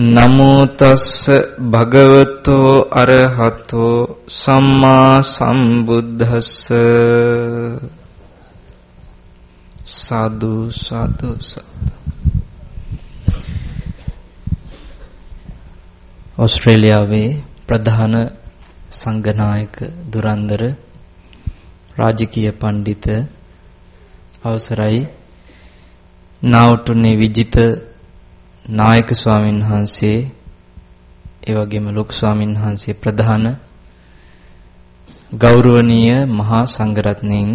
නමෝ තස්ස භගවතෝ අරහතෝ සම්මා සම්බුද්දස්ස. සාදු සාදු සාදු. ඕස්ට්‍රේලියාවේ ප්‍රධාන සංඝනායක දුරන්දර රාජකීය පඬිත අවසරයි. නාවටුනේ විජිත නායක ස්වාමින් වහන්සේ ඒ වගේම ලොකු ස්වාමින් වහන්සේ ප්‍රධාන ගෞරවනීය මහා සංඝරත්නයන්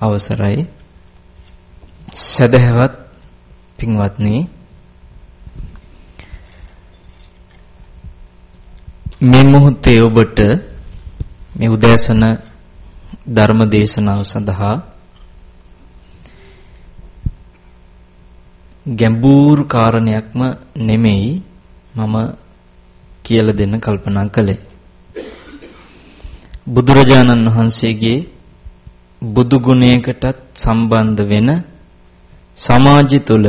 අවසරයි. සදහවත් පින්වත්නි මේ මොහොතේ ඔබට මේ උදෑසන ධර්ම දේශනාව සඳහා ගැඹුරු කාරණයක්ම නෙමෙයි මම කියලා දෙන්න කල්පනා කළේ. බුදුරජාණන් වහන්සේගේ බුදු ගුණයකටත් සම්බන්ධ වෙන සමාජය තුළ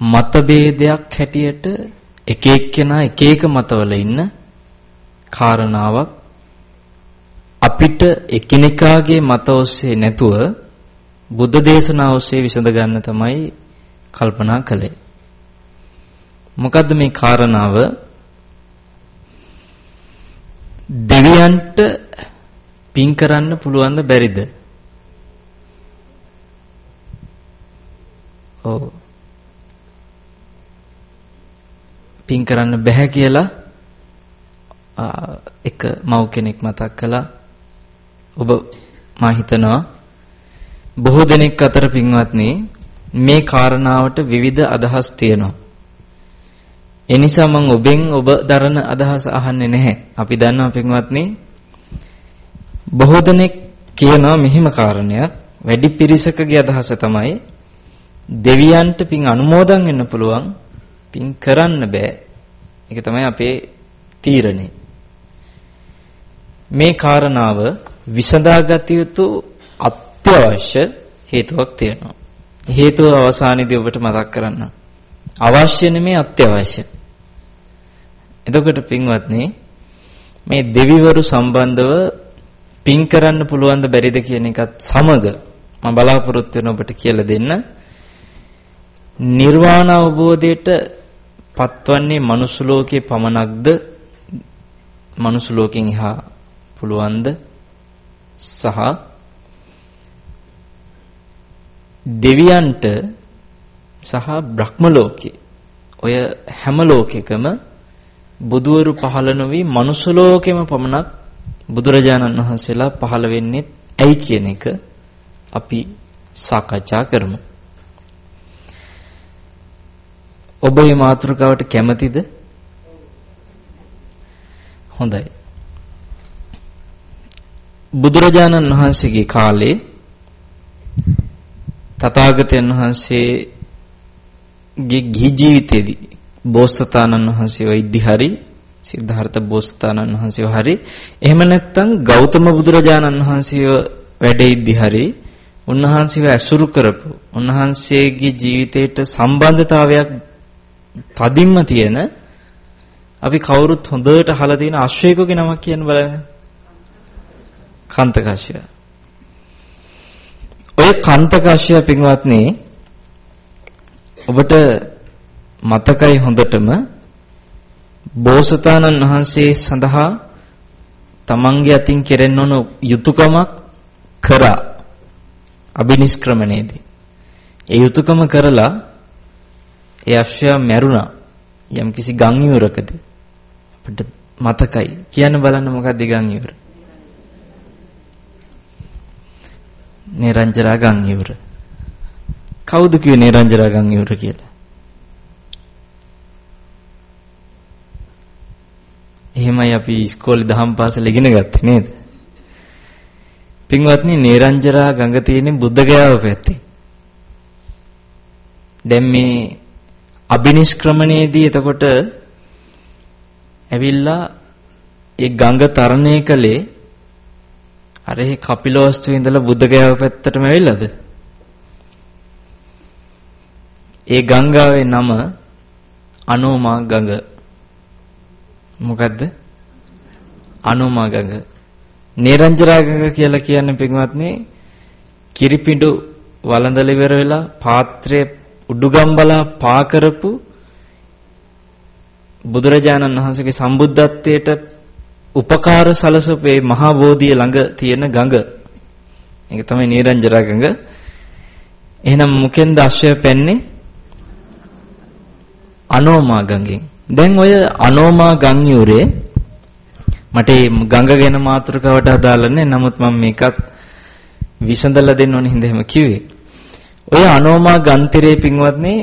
මතභේදයක් හැටියට එක එක්කෙනා එක එක මතවල ඉන්න කාරණාවක් අපිට එකිනෙකාගේ මත ඔස්සේ නැතුව බුද්ධ දේශනාව ඔස්සේ විසඳ ගන්න තමයි කල්පනා කළේ. මොකද්ද මේ කාරණාව? දෙවියන්ට පින් කරන්න පුළුවන්ද බැරිද? ඔව්. පින් කරන්න බෑ කියලා එක මව් කෙනෙක් මතක් කළා. ඔබ මා හිතනවා බොහෝ දෙනෙක් අතර පින්වත්නි මේ කාරණාවට විවිධ අදහස් තියෙනවා. ඒ නිසා මම ඔබෙන් ඔබ දරන අදහස අහන්නේ නැහැ. අපි දන්නවා පින්වත්නි බොහෝ දෙනෙක් කියනවා මෙහිම කාරණයක් වැඩි පිරිසකගේ අදහස තමයි දෙවියන්ට පින් අනුමෝදන් වෙන්න පුළුවන් පින් කරන්න බෑ. ඒක තමයි අපේ තීරණය. මේ කාරණාව විසඳාගත යුතු අත්‍යවශ්‍ය හේතුවක් තියෙනවා. හේතුව අවසානයේදී ඔබට මතක් කරන්න. අවශ්‍ය නෙමේ අත්‍යවශ්‍ය. එතකොට පින්වත්නි මේ දෙවිවරු සම්බන්ධව පින් කරන්න පුළුවන් ද බැරිද කියන එකත් සමග මම බලාපොරොත්තු වෙන ඔබට කියලා දෙන්න. නිර්වාණ අවබෝධයට පත්වන්නේ මනුස්ස ලෝකේ පමණක්ද මනුස්ස ලෝකෙන් එහා පුළුවන්ද සහ දෙවියන්ට සහ බ්‍රහ්ම ලෝකේ ඔය හැම ලෝකෙකම බුදවරු පහළ නොවි මනුස්ස ලෝකෙම පමණක් බුදුරජාණන් වහන්සේලා පහළ වෙන්නේ ඇයි කියන එක අපි සාකච්ඡා කරමු. ඔබ මේ මාතෘකාවට කැමතිද? හොඳයි. බුදුරජාණන් වහන්සේගේ කාලේ තථාගතයන් වහන්සේගේ ගිහි ජීවිතයේදී බෝසතාණන් වහන්සේ වෛද්‍ය හරි සිද්ධාර්ථ බෝසතාණන් වහන්සේව හරි එහෙම නැත්නම් ගෞතම බුදුරජාණන් වහන්සේව වැඩෙද්දි හරි උන්වහන්සේව ඇසුරු කරපු උන්වහන්සේගේ ජීවිතයට සම්බන්ධතාවයක් තදින්ම තියෙන අපි කවුරුත් හොඳට අහලා තියෙන අශ්වේකගේ නමක් කියන්න බලන්න. කන්තකාශ්‍යය. ඔය කන්තකාශ්‍යය පින්වත්නි ඔබට මතකයි හොඳටම බෝසතාණන් වහන්සේ සඳහා තමන්ගේ අතින් කෙරෙන්න ඕන යුතුයකමක් කරා අබිනිෂ්ක්‍රමණයේදී. ඒ යුතුයකම කරලා ඒ අශ්වයා මැරුණා යම්කිසි ගම් ඉවරකදී. අපිට මතකයි. කියන්න බලන්න මොකක්ද ගම් ඉවර? නිරංජරා ගම් ඉවර. කවුද කිව්වේ නිරංජරා ගම් ඉවර කියලා? එහෙමයි අපි ඉස්කෝලේ දහම් පාසල ඉගෙන ගත්තේ නේද? පින්වත්නි නිරංජරා ගඟ තියෙන බුද්ධගයාව පැත්තේ. දැන් මේ අබිනිෂ්ක්‍රමණයේදී එතකොට ඇවිල්ලා ඒ ගඟ තරණය කළේ අර ඒ කපිලවස්තු ඉඳලා බුද්ධගයාව පැත්තටම ඇවිල්ලාද? ඒ ගංගාවේ නම අනෝමා ගඟ. මොකද්ද? අනෝමා ගඟ. නිරංජරා ගඟ කියලා කියන්නේ පින්වත්නි කිරිපිඬු වළඳල ඉවර වෙලා පාත්‍රයේ උඩුගම්බලා පා කරපු බුදුරජාණන් වහන්සේගේ සම්බුද්ධත්වයට උපකාර සලසපේ මහා බෝධිය ළඟ තියෙන ගඟ. ඒක තමයි නීරංජරා ගඟ. එහෙනම් මුකෙන්ද අශ්වය පැන්නේ? අනෝමා ගඟෙන්. දැන් ඔය අනෝමා ගම් යුරේ මට ගඟ ගැන මාතෘකාවට අදාළ නැහැ. නමුත් මම මේකත් විසඳලා දෙන්න ඕනේ හින්දා එහෙම කිව්වේ. ඔය අනෝමා ගන්තිරේ පින්වත්නි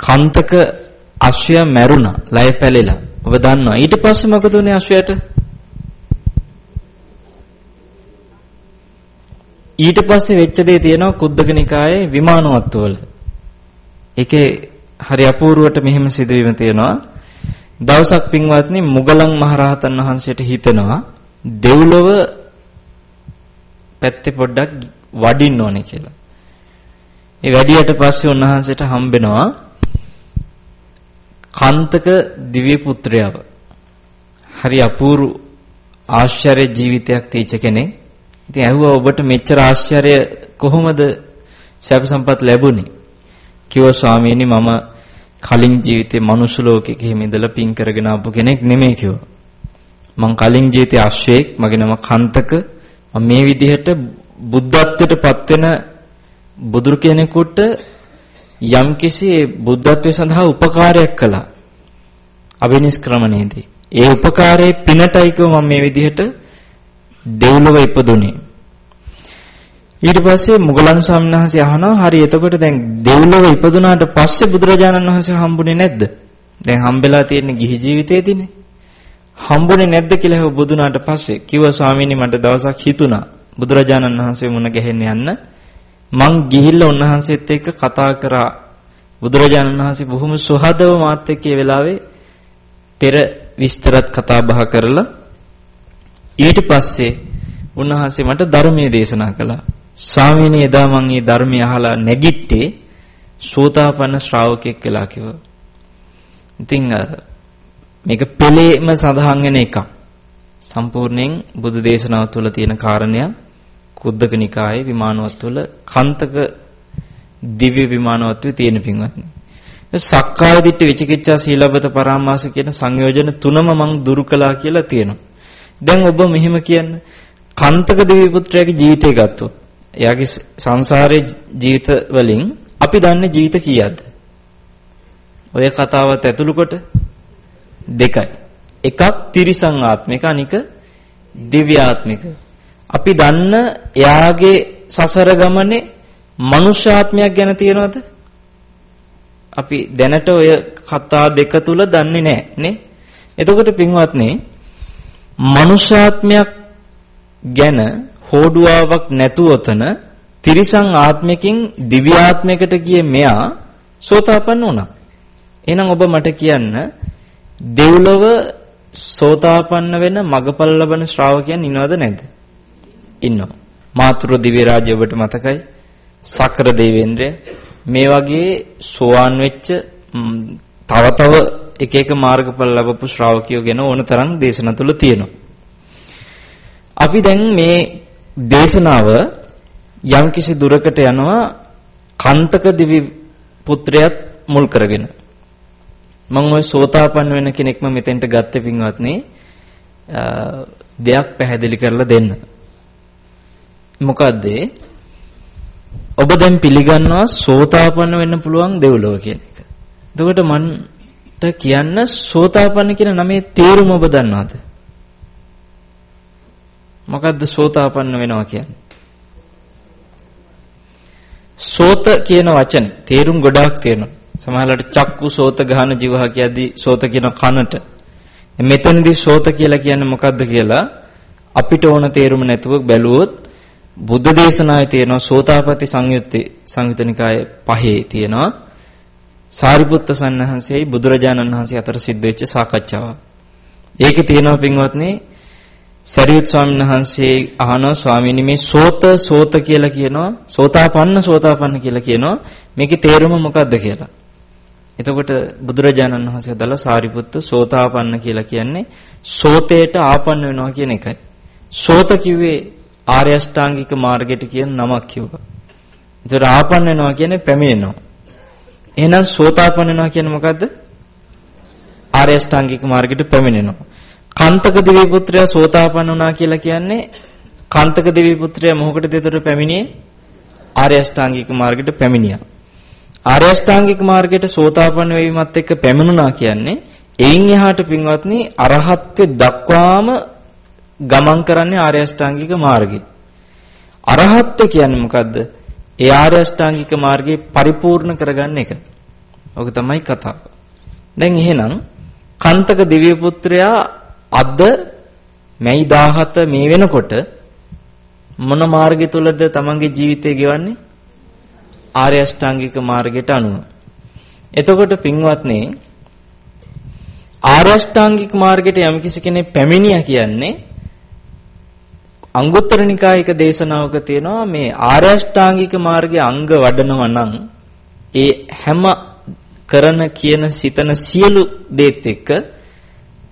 කන්තක අශ්වය මැරුණා ලය පැලෙලා. ඔබ දන්නවා. ඊට පස්සේ මොකද උනේ අශ්වයට? ඊට පස්සේ වෙච්ච දේ තියෙනවා කුද්දක නිකායේ විමානවත්ව වල. ඒකේ හරි අපූර්වට මෙහෙම සිදුවීම තියෙනවා. දවසක් පින්වත්නි මුගලන් මහරහතන් වහන්සේට හිතෙනවා දෙව්ලොව පැත්තේ පොඩ්ඩක් වඩින්න ඕනේ කියලා. ඒ වැඩියට පස්සේ උන්වහන්සේට හම්බෙනවා කාන්තක දිව්‍ය පුත්‍රයව. හරි අපූර්ව ආශ්චර්ය ජීවිතයක් තීච කෙනෙක්. ඉතින් ඇහුවා ඔබට මෙච්චර ආශ්චර්ය කොහොමද සැප සම්පත් ලැබුණේ? කිව්වා ස්වාමීනි මම කලින් ජීවිතේ මනුස්ස ලෝකෙක හිම ඉඳලා පින් කරගෙන ආපු කෙනෙක් නෙමෙයි කිව්වා. මං කලින් ජීවිතේ අශ්වයෙක් මගේ නම කන්තක මම මේ විදිහට බුද්ධත්වයට පත් වෙන බුදුරු කෙනෙකුට යම්කිසි බුද්ධත්වයේ සඳහා උපකාරයක් කළා. අබිනිෂ්ක්‍රමණයේදී. ඒ උපකාරයේ පිනටයි කිව්ව මම මේ විදිහට දෙව්ලොව ඉපදුනේ. ඊට පස්සේ මුගලන් ස්වාමීන් වහන්සේ අහනවා හරි එතකොට දැන් දෙව්ලොව ඉපදුනාට පස්සේ බුදුරජාණන් වහන්සේ හම්බුනේ නැද්ද? දැන් හම්බෙලා තියෙන්නේ ගිහි ජීවිතේදීනේ. හම්බුනේ නැද්ද කියලා හෙව බුදුනාට පස්සේ කිව්වා ස්වාමීනි මට දවසක් හිතුණා බුදුරජාණන් වහන්සේ මුණ ගැහෙන්න යන්න මං ගිහිල්ලා උන්වහන්සේත් එක්ක කතා කරා බුදුරජාණන් වහන්සේ බොහොම සුහදව මාත් එක්ක ඒ වෙලාවේ පෙර විස්තරත් කතා බහ කරලා ඊට පස්සේ උන්වහන්සේ මට ධර්මයේ දේශනා කළා. ස්වාමීනි එදා මං මේ ධර්මය අහලා නැගිට්ටේ සෝතාපන්න ශ්‍රාවකෙක් කියලා කිව්වා. ඉතින් මේක පෙළේම සඳහන් වෙන එකක්. සම්පූර්ණයෙන් බුදු දේශනාව තුළ තියෙන කාරණයක්. කුද්දක නිකායේ විමානවත් වල කන්තක දිව්‍ය විමානවත්වේ තියෙන පින්වත්නි. සක්කාය දිට්ඨි විචිකිච්ඡා සීලබ්බත පරාමාස කියන සංයෝජන තුනම මං දුරු කළා කියලා තියෙනවා. දැන් ඔබ මෙහෙම කියන්න කන්තක දිව්‍ය පුත්‍රයාගේ ජීවිතය ගත්තොත් එයාගේ සංසාරයේ ජීවිත වලින් අපි දන්නේ ජීවිත කීයක්ද? ඔය කතාවත් ඇතුළු කොට දෙකයි. එකක් තිරිසං ආත්මික අනික දිව්‍ය ආත්මික. අපි දන්න එයාගේ සසර ගමනේ මනුෂ්‍යාත්මයක් ගැන තියනවද? අපි දැනට ඔය කතා දෙක තුල දන්නේ නැහැ නේ. එතකොට පින්වත්නි මනුෂ්‍යාත්මයක් ගැන හෝඩුවාවක් නැතුවතන තිරිසං ආත්මකින් දිව්‍යාත්මයකට ගියේ මෙයා සෝතාපන්න වුණා. එහෙනම් ඔබ මට කියන්න දෙව්ලොව සෝතාපන්න වෙන මගපල් ලබන ශ්‍රාවකයන් ඉනවද නැද්ද? ඉන්නවා. මාතෘ දිව්‍ය රාජ්‍ය ඔබට මතකයි? සක්‍ර දේවේන්ද්‍රය මේ වගේ සෝවාන් වෙච්ච තව තව එක එක මාර්ගඵල ලැබපු ශ්‍රාවකයෝ ගැන ඕන තරම් දේශනා තුල තියෙනවා. අපි දැන් මේ දේශනාව යම්කිසි දුරකට යනවා කන්තක දිවි පුත්‍රයාත් මුල් කරගෙන. මම ওই සෝතාපන්න වෙන කෙනෙක්ම මෙතෙන්ට ගත්තේ පින්වත්නි දෙයක් පැහැදිලි කරලා දෙන්න. මොකද්ද? ඔබ දැන් පිළිගන්නවා සෝතාපන්න වෙන්න පුළුවන් දෙව්ලොව කියන එක. එතකොට මන්ට කියන්න සෝතාපන්න කියන නමේ තේරුම ඔබ දන්නවද? මොකද්ද සෝතාපන්න වෙනවා කියන්නේ? සෝත කියන වචනේ තේරුම් ගොඩාක් තියෙනවා. සමහරවිට චක්කු සෝත ගහන ජීවහ කියද්දී සෝත කියන කනට. මෙතනදී සෝත කියලා කියන්නේ මොකද්ද කියලා අපිට ඕන තේරුම නැතුව බැලුවොත් බුද්ධ දේශනාවේ තියෙනවා සෝතාපට්ටි සංයුත්තේ සංයුතනිකායේ පහේ තියෙනවා සාරිපුත්ත සන්නහන්සේයි බුදුරජාණන් වහන්සේ අතර සිද්ධ වෙච්ච සාකච්ඡාවක්. ඒකේ තියෙනවා පින්වත්නි සරියුත් ස්වාමීන් වහන්සේ අහනවා ස්වාමීනි මේ සෝත සෝත කියලා කියනවා සෝතාපන්න සෝතාපන්න කියලා කියනවා මේකේ තේරුම මොකක්ද කියලා. එතකොට බුදුරජාණන් වහන්සේ දලා සාරිපුත්තු සෝතාපන්න කියලා කියන්නේ සෝතේට ආපන්න වෙනවා කියන එකයි. සෝත කිව්වේ ආර්ය අෂ්ටාංගික මාර්ගයට කියන නමක් කිව්වා. ඒතර ආපන්න වෙනවා කියන්නේ පැමිණෙනවා. එහෙනම් සෝතාපන්න වෙනවා කියන්නේ මොකද්ද? ආර්ය අෂ්ටාංගික මාර්ගයට පැමිණෙනවා. කාන්තක දිව්‍ය පුත්‍රයා සෝතාපන්න වුණා කියලා කියන්නේ කාන්තක දිව්‍ය පුත්‍රයා මොහොකටද ඒතර පැමිණියේ? ආර්ය අෂ්ටාංගික මාර්ගයට පැමිණියා. ආර්ය අෂ්ටාංගික මාර්ගයට සෝතාපන්න වීමත් එක්ක පැමිණුණා කියන්නේ එයින් එහාට පින්වත්නි අරහත්ත්වෙ දක්වාම ගමන් කරන්නේ ආර්ය අෂ්ටාංගික මාර්ගය. අරහත්ත්ව කියන්නේ මොකද්ද? ඒ ආර්ය අෂ්ටාංගික මාර්ගය පරිපූර්ණ කරගන්න එක. ඔක තමයි කතාව. දැන් එහෙනම් කන්තක දිව්‍ය පුත්‍රයා අද මැයි 17 මේ වෙනකොට මොන මාර්ගය තුලද තමන්ගේ ජීවිතය ගෙවන්නේ? ආර්ය අෂ්ටාංගික මාර්ගයට අනුව. එතකොට පින්වත්නි ආර්ය අෂ්ටාංගික මාර්ගයට යම්කිසි කෙනෙක් පැමිණියා කියන්නේ අංගුත්තර නිකායක දේශනාවක තියෙනවා මේ ආර්ය අෂ්ටාංගික මාර්ගයේ අංග වඩනවා නම් ඒ හැම කරන කියන සිතන සියලු දේත් එක්ක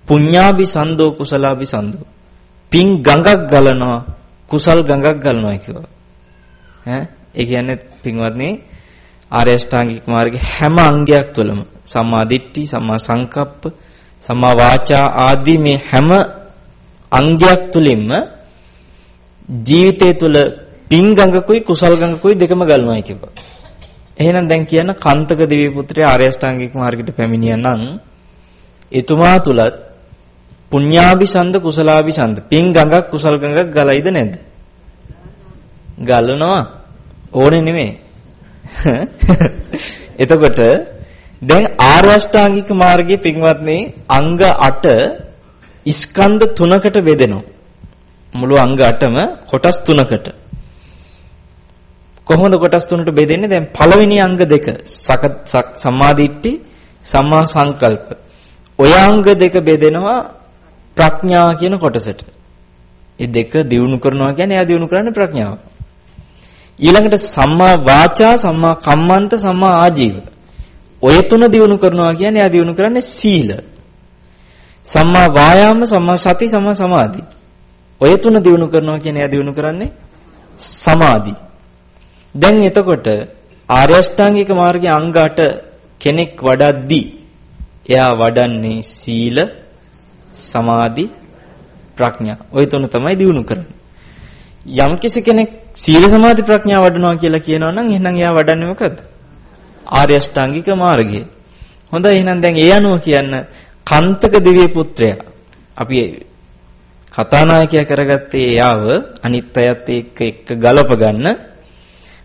පුඤ්ඤාභි සන්දෝ කුසලාභි සන්දෝ පින් ගඟක් ගලනවා කුසල් ගඟක් ගලනවා කියනවා. ඈ? ඒ කියන්නේ පින්වත්නි ආර්ය අෂ්ටාංගික මාර්ගයේ හැම අංගයක් තුළම සම්මා දිට්ඨි සම්මා සංකප්ප සම්මා වාචා ආදී මේ හැම අංගයක් තුලින්ම ජීවිතය තුළ පින් ගඟකුයි කුසල් ගඟකුයි දෙකම ගලනවා කියපුවා. එහෙනම් දැන් කියන කන්තක දිව්‍ය පුත්‍රයා ආර්ය අෂ්ටාංගික මාර්ගයට පැමිණියා නම් එතුමා තුලත් පුඤ්ඤාභිසන්ද කුසලාභිසන්ද පින් ගඟක් කුසල් ගඟක් ගලයිද නැද්ද? ගලනවා. ඕනේ නෙමෙයි. එතකොට දැන් ආර්ය අෂ්ටාංගික මාර්ගයේ පින්වත්නි අංග 8 ස්කන්ධ තුනකට බෙදෙනවා. මුළු අංග 8ම කොටස් තුනකට. කොහොමද කොටස් තුනට බෙදෙන්නේ? දැන් පළවෙනි අංග දෙක සම්මාදිට්ඨි සම්මා සංකල්ප. ඔය අංග දෙක බෙදෙනවා ප්‍රඥා කියන කොටසට. මේ දෙක දියුණු කරනවා කියන්නේ එයා දියුණු කරන්නේ ප්‍රඥාව. ඊළඟට සම්මා වාචා සම්මා කම්මන්ත සම්මා ආජීව. ඔය තුන දිනු කරනවා කියන්නේ එයා දිනු කරන්නේ සීල. සම්මා වායාම සම්මා සති සම්මා සමාධි. ඔය තුන දිනු කරනවා කියන්නේ එයා දිනු කරන්නේ සමාධි. දැන් එතකොට ආර්ය අෂ්ටාංගික මාර්ගයේ අංග 8 කෙනෙක් වඩද්දී එයා වඩන්නේ සීල සමාධි ප්‍රඥා. ওই තුන තමයි දිනු කරන්නේ. යම් කෙනෙක් සීල සමාධි ප්‍රඥා වඩනවා කියලා කියනවා නම් එහෙනම් එයා වඩන්නේ මොකද්ද? ආර්ය අෂ්ටාංගික මාර්ගය. හොඳයි එහෙනම් දැන් ඒ අනුව කියන්න කන්තක දිව්‍ය පුත්‍රයා අපි කතානායකයා කරගත්තේ එයාව අනිත් අයත් එක්ක එක්ක ගලප ගන්න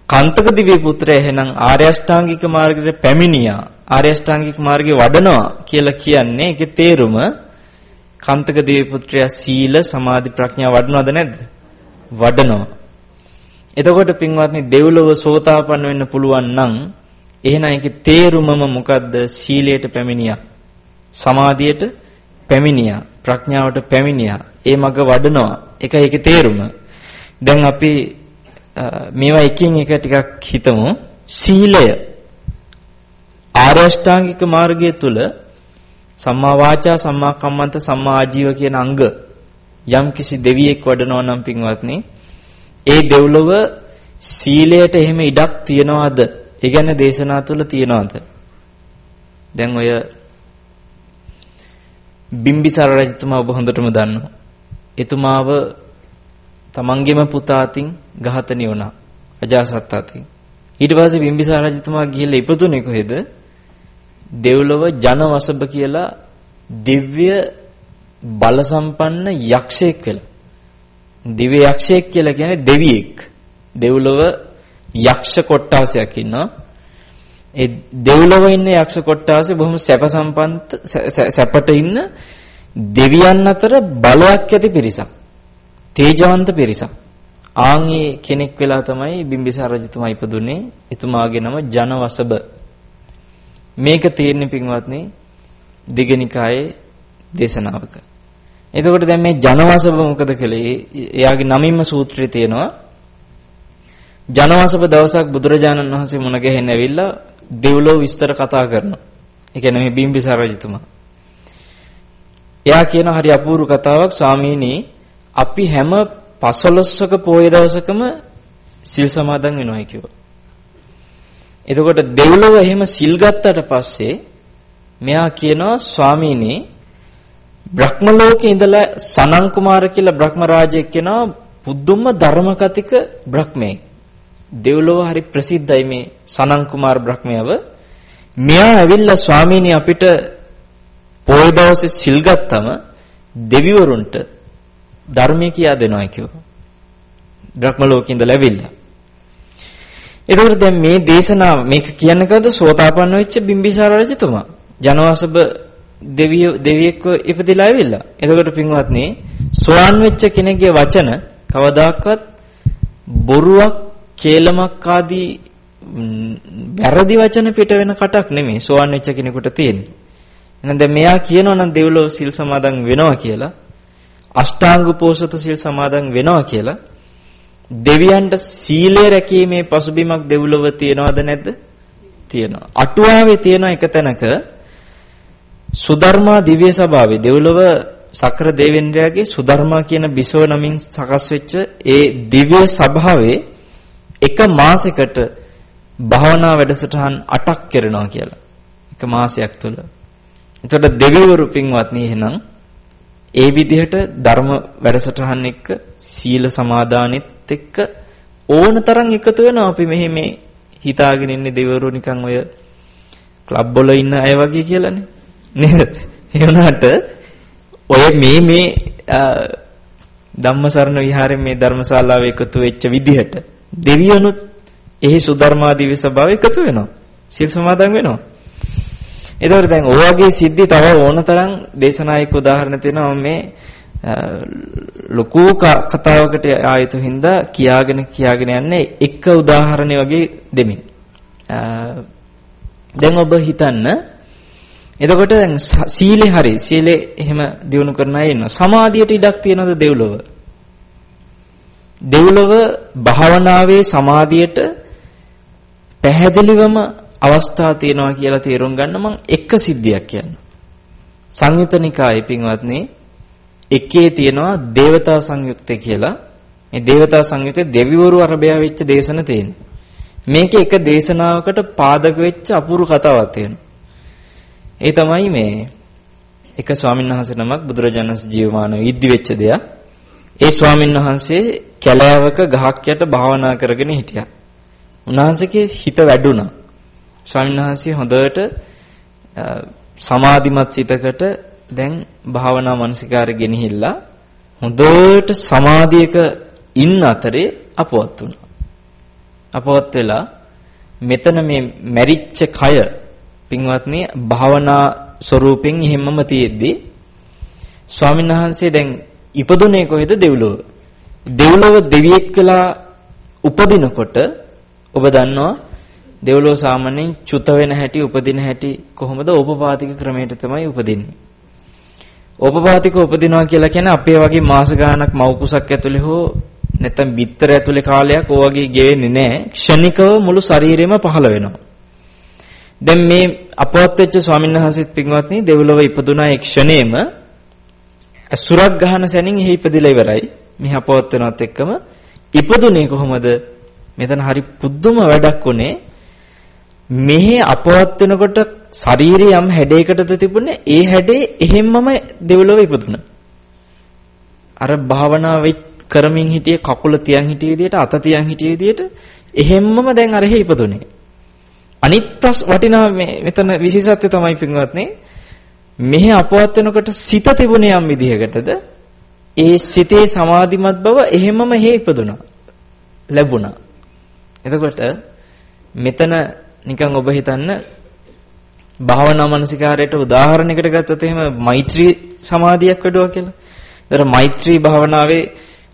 කන්තක දිව්‍ය පුත්‍රයා එහෙනම් ආර්ය අෂ්ටාංගික මාර්ගයට පැමිණියා ආර්ය අෂ්ටාංගික මාර්ගය වඩනවා කියලා කියන්නේ ඒකේ තේරුම කන්තක දිව්‍ය පුත්‍රයා සීල සමාධි ප්‍රඥා වඩනවද නැද්ද වඩනවා එතකොට පින්වත්නි දෙව්ලොව සෝතාපන්න වෙන්න පුළුවන් නම් එහෙනම් ඒකේ තේරුමම මොකද්ද? සීලයට පැමිණියා. සමාධියට පැමිණියා. ප්‍රඥාවට පැමිණියා. ඒ මග වඩනවා. ඒකයි ඒකේ තේරුම. දැන් අපි මේවා එකින් එක ටිකක් හිතමු. සීලය ආරෂ්ඨාංගික මාර්ගය තුල සම්මා වාචා සම්මා කම්මන්ත සම්මා ආජීව කියන අංග යම් කිසි දෙවියෙක් වඩනවා නම් පින්වත්නි ඒ දෙව්ලොව සීලයට එහෙම ඉඩක් තියනවාද? ඒ කියන්නේ දේශනා තුළ තියනවාද? දැන් ඔය බිම්බිසාර රජතුමා ඔබ හොඳටම දන්නවා. එතුමාව තමන්ගේම පුතා අතින් ඝාතනය වුණා. අජාසත් අතින්. ඊට පස්සේ බිම්බිසාර රජතුමා ගිහිල්ලා ඉපදුනේ කොහෙද? දෙව්ලොව ජනවසබ කියලා දිව්‍ය බල සම්පන්න යක්ෂයෙක් වෙලා. දිව්‍ය යක්ෂයෙක් කියලා කියන්නේ දෙවියෙක්. දෙව්ලොව යක්ෂ කොට්ටාසයක් ඉන්නවා. ඒ දෙව්ලොව ඉන්න යක්ෂ කොට්ටාසේ බොහොම සැප සම්පන්ත සැපට ඉන්න දෙවියන් අතර බලයක් ඇති පිරිසක්. තේජවන්ත පිරිසක්. ආන්ගේ කෙනෙක් වෙලා තමයි බිම්බිසාර රජතුමා ඉපදුනේ. එතුමාගේ නම ජනවසබ. මේක තේරෙන්නේ පින්වත්නි දිගනිකායේ දේශනාවක. එතකොට දැන් මේ ජනවසබ මොකද කළේ? එයාගේ නමින්ම සූත්‍රයේ තියෙනවා. ජනවසබ දවසක් බුදුරජාණන් වහන්සේ මුණ ගැහෙන්න ඇවිල්ලා දෙව්ලොව විස්තර කතා කරනවා. ඒ කියන්නේ මේ බිම්බිසාර රජතුමා. එයා කියන හරි අපූර්ව කතාවක් ස්වාමීනි අපි හැම 15ක පොය දවසකම සිල් සමාදන් වෙනවා කිව්වා. එතකොට දෙව්ලොව එහෙම සිල් ගත්තට පස්සේ මෙයා කියනවා ස්වාමීනි බ්‍රහ්ම ලෝකේ ඉඳලා සනන් කුමාර කියලා බ්‍රහ්ම රාජයෙක් කෙනා පුදුම ධර්ම කතික බ්‍රහ්මෙක්. දෙව්ලොව හරි ප්‍රසිද්ධයි මේ සනන් කුමාර බ්‍රහ්මයව. මෙයා ඇවිල්ලා ස්වාමීනි අපිට පොය දවසේ සිල් ගත්තම දෙවිවරුන්ට ධර්මය කියා දෙනවා කිව්වා. බ්‍රහ්ම ලෝකේ ඉඳලා ඇවිල්ලා. එතකොට දැන් මේ දේශනාව මේක කියන්නේ කවද සෝතාපන්න වෙච්ච බිම්බිසාර රජතුමා. ජනවාසබ දෙවිය දෙවියෙක්ව ඉපදිලා ඇවිල්ලා. එතකොට පින්වත්නි සෝවන් වෙච්ච කෙනෙක්ගේ වචන කවදාකවත් බොරුවක් කේලමක් ආදී වැරදි වචන පිට වෙන කටක් නෙමෙයි සෝවන් වෙච්ච කෙනෙකුට තියෙන්නේ. එහෙනම් දැන් මෙයා කියනවා නම් දෙව්ලොව සිල් සමාදන් වෙනවා කියලා අෂ්ටාංග පෝෂත සිල් සමාදන් වෙනවා කියලා දෙවියන්ට සීලය රැකීමේ පසුබිමක් දෙව්ලොව තියනවද නැද්ද? තියෙනවා. අටුවාවේ තියෙන එක තැනක සුධර්මා දිව්‍ය සභාවේ දෙව්ලොව සක්‍ර දේවෙන්ද්‍රයාගේ සුධර්මා කියන බිසව නමින් සකස් වෙච්ච ඒ දිව්‍ය සභාවේ එක මාසයකට භාවනා වැඩසටහන් 8ක් කරනවා කියලා. එක මාසයක් තුළ. එතකොට දෙවිවරු පින්වත්නි එහෙනම් ඒ විදිහට ධර්ම වැඩසටහන් එක්ක සීල සමාදානෙත් එක්ක ඕන තරම් එකතු වෙනවා අපි මෙහි මේ හිතාගෙන ඉන්නේ දෙවිවරු නිකන් ඔය ක්ලබ් වල ඉන්න අය වගේ කියලානේ නේද? ඒ වුණාට ඔය මේ මේ ධම්මසරණ විහාරයේ මේ ධර්මශාලාවේ එකතු වෙච්ච විදිහට දෙවියනුත් එහි සුධර්මාදී විසභාව එකතු වෙනවා. සිල් සමාදන් වෙනවා. ඒතකොට දැන් ඔය වගේ සිද්ධි තව ඕනතරම් දේශනායක උදාහරණ තියෙනවා මේ ලොකු කතාවකට ආයතු හින්දා කියාගෙන කියාගෙන යන්නේ එක උදාහරණයක් වගේ දෙමින්. දැන් ඔබ හිතන්න එතකොට දැන් සීලේ හරි සීලේ එහෙම දිනු කරන අය ඉන්නවා. සමාධියට ඉඩක් තියනද දෙව්ලොව? දෙව්ලොව භාවනාවේ සමාධියට පැහැදිලිවම අවස්ථා තියෙනවා කියලා තේරුම් ගන්න මම එක සිද්ධියක් කියන්න. සංයුත නිකායේ පින්වත්නි එකේ තියෙනවා දේවතා සංයුක්තය කියලා. මේ දේවතා සංයුත්තේ දෙවිවරු අරබයා වෙච්ච දේශන තියෙනවා. මේකේ එක දේශනාවකට පාදක වෙච්ච අපූර්ව කතාවක් තියෙනවා. ඒ තමයි මේ එක ස්වාමීන් වහන්සේ නමක් බුදුරජාණන් ජීවමානව ඉද්දි වෙච්ච දෙයක්. ඒ ස්වාමීන් වහන්සේ කැලෑවක ගහක් යට භාවනා කරගෙන හිටියා. උන්වහන්සේගේ හිත වැඩුණා. ස්වාමීන් වහන්සේ හොඳට සමාධිමත් සිතකට දැන් භාවනා මනසිකාරය ගෙනහිල්ලා හොඳට සමාධියක ඉන්න අතරේ අපවත් වුණා. අපවත් වෙලා මෙතන මේ මැරිච්ච කය පින්වත්නි භාවනා ස්වරූපෙන් එහෙමම තියෙද්දි ස්වාමීන් වහන්සේ දැන් ඉපදුනේ කොහෙද දෙව්ලොව. දෙව්ලොව දෙවියෙක් වෙලා උපදිනකොට ඔබ දන්නවා දෙව්ලොව සාමාන්‍යයෙන් චුත වෙන හැටි උපදින හැටි කොහොමද ඕපපාතික ක්‍රමයට තමයි උපදින්නේ. ඕපපාතික උපදිනවා කියලා කියන්නේ අපේ වගේ මාස ගාණක් මව්කුසක් ඇතුලේ හෝ නැත්නම් බිත්තර ඇතුලේ කාලයක් ඕ වගේ ගෙවෙන්නේ නැහැ. ක්ෂණිකව මුළු ශරීරෙම පහළ වෙනවා. දැන් මේ අපවත් වෙච්ච ස්වාමීන් වහන්සේත් පින්වත්නි දෙව්ලොව ඉපදුනා ඒ ක්ෂණේම අසුරක් ගහන සැනින් එහි ඉපදිලා ඉවරයි. මෙහි අපවත් වෙනවත් එක්කම ඉපදුනේ කොහොමද? මෙතන හරි පුදුම වැඩක් උනේ. මෙහි අපවත් වෙනකොට ශරීරය යම් හැඩයකටද තිබුණේ ඒ හැඩේ එහෙම්මම දෙව්ලොව ඉපදුණා. අර භාවනා කරමින් හිටියේ කකුල තියන් හිටිය විදියට අත තියන් හිටිය විදියට එහෙම්මම දැන් අරහෙ ඉපදුනේ. අනිත් ප්‍රස් වටිනා මේ මෙතන විශේෂත්වය තමයි පින්වත්නි මෙහි අපවත් වෙනකොට සිත තිබුණේ යම් විදිහකටද ඒ සිතේ සමාධිමත් බව එහෙමම හේ ඉපදුනා ලැබුණා. එතකොට මෙතන නිකන් ඔබ හිතන්න භාවනා මනසිකාරයට උදාහරණයකට ගත්තොත් එහෙම මෛත්‍රී සමාධියක් වැඩුවා කියලා. ඒතර මෛත්‍රී භාවනාවේ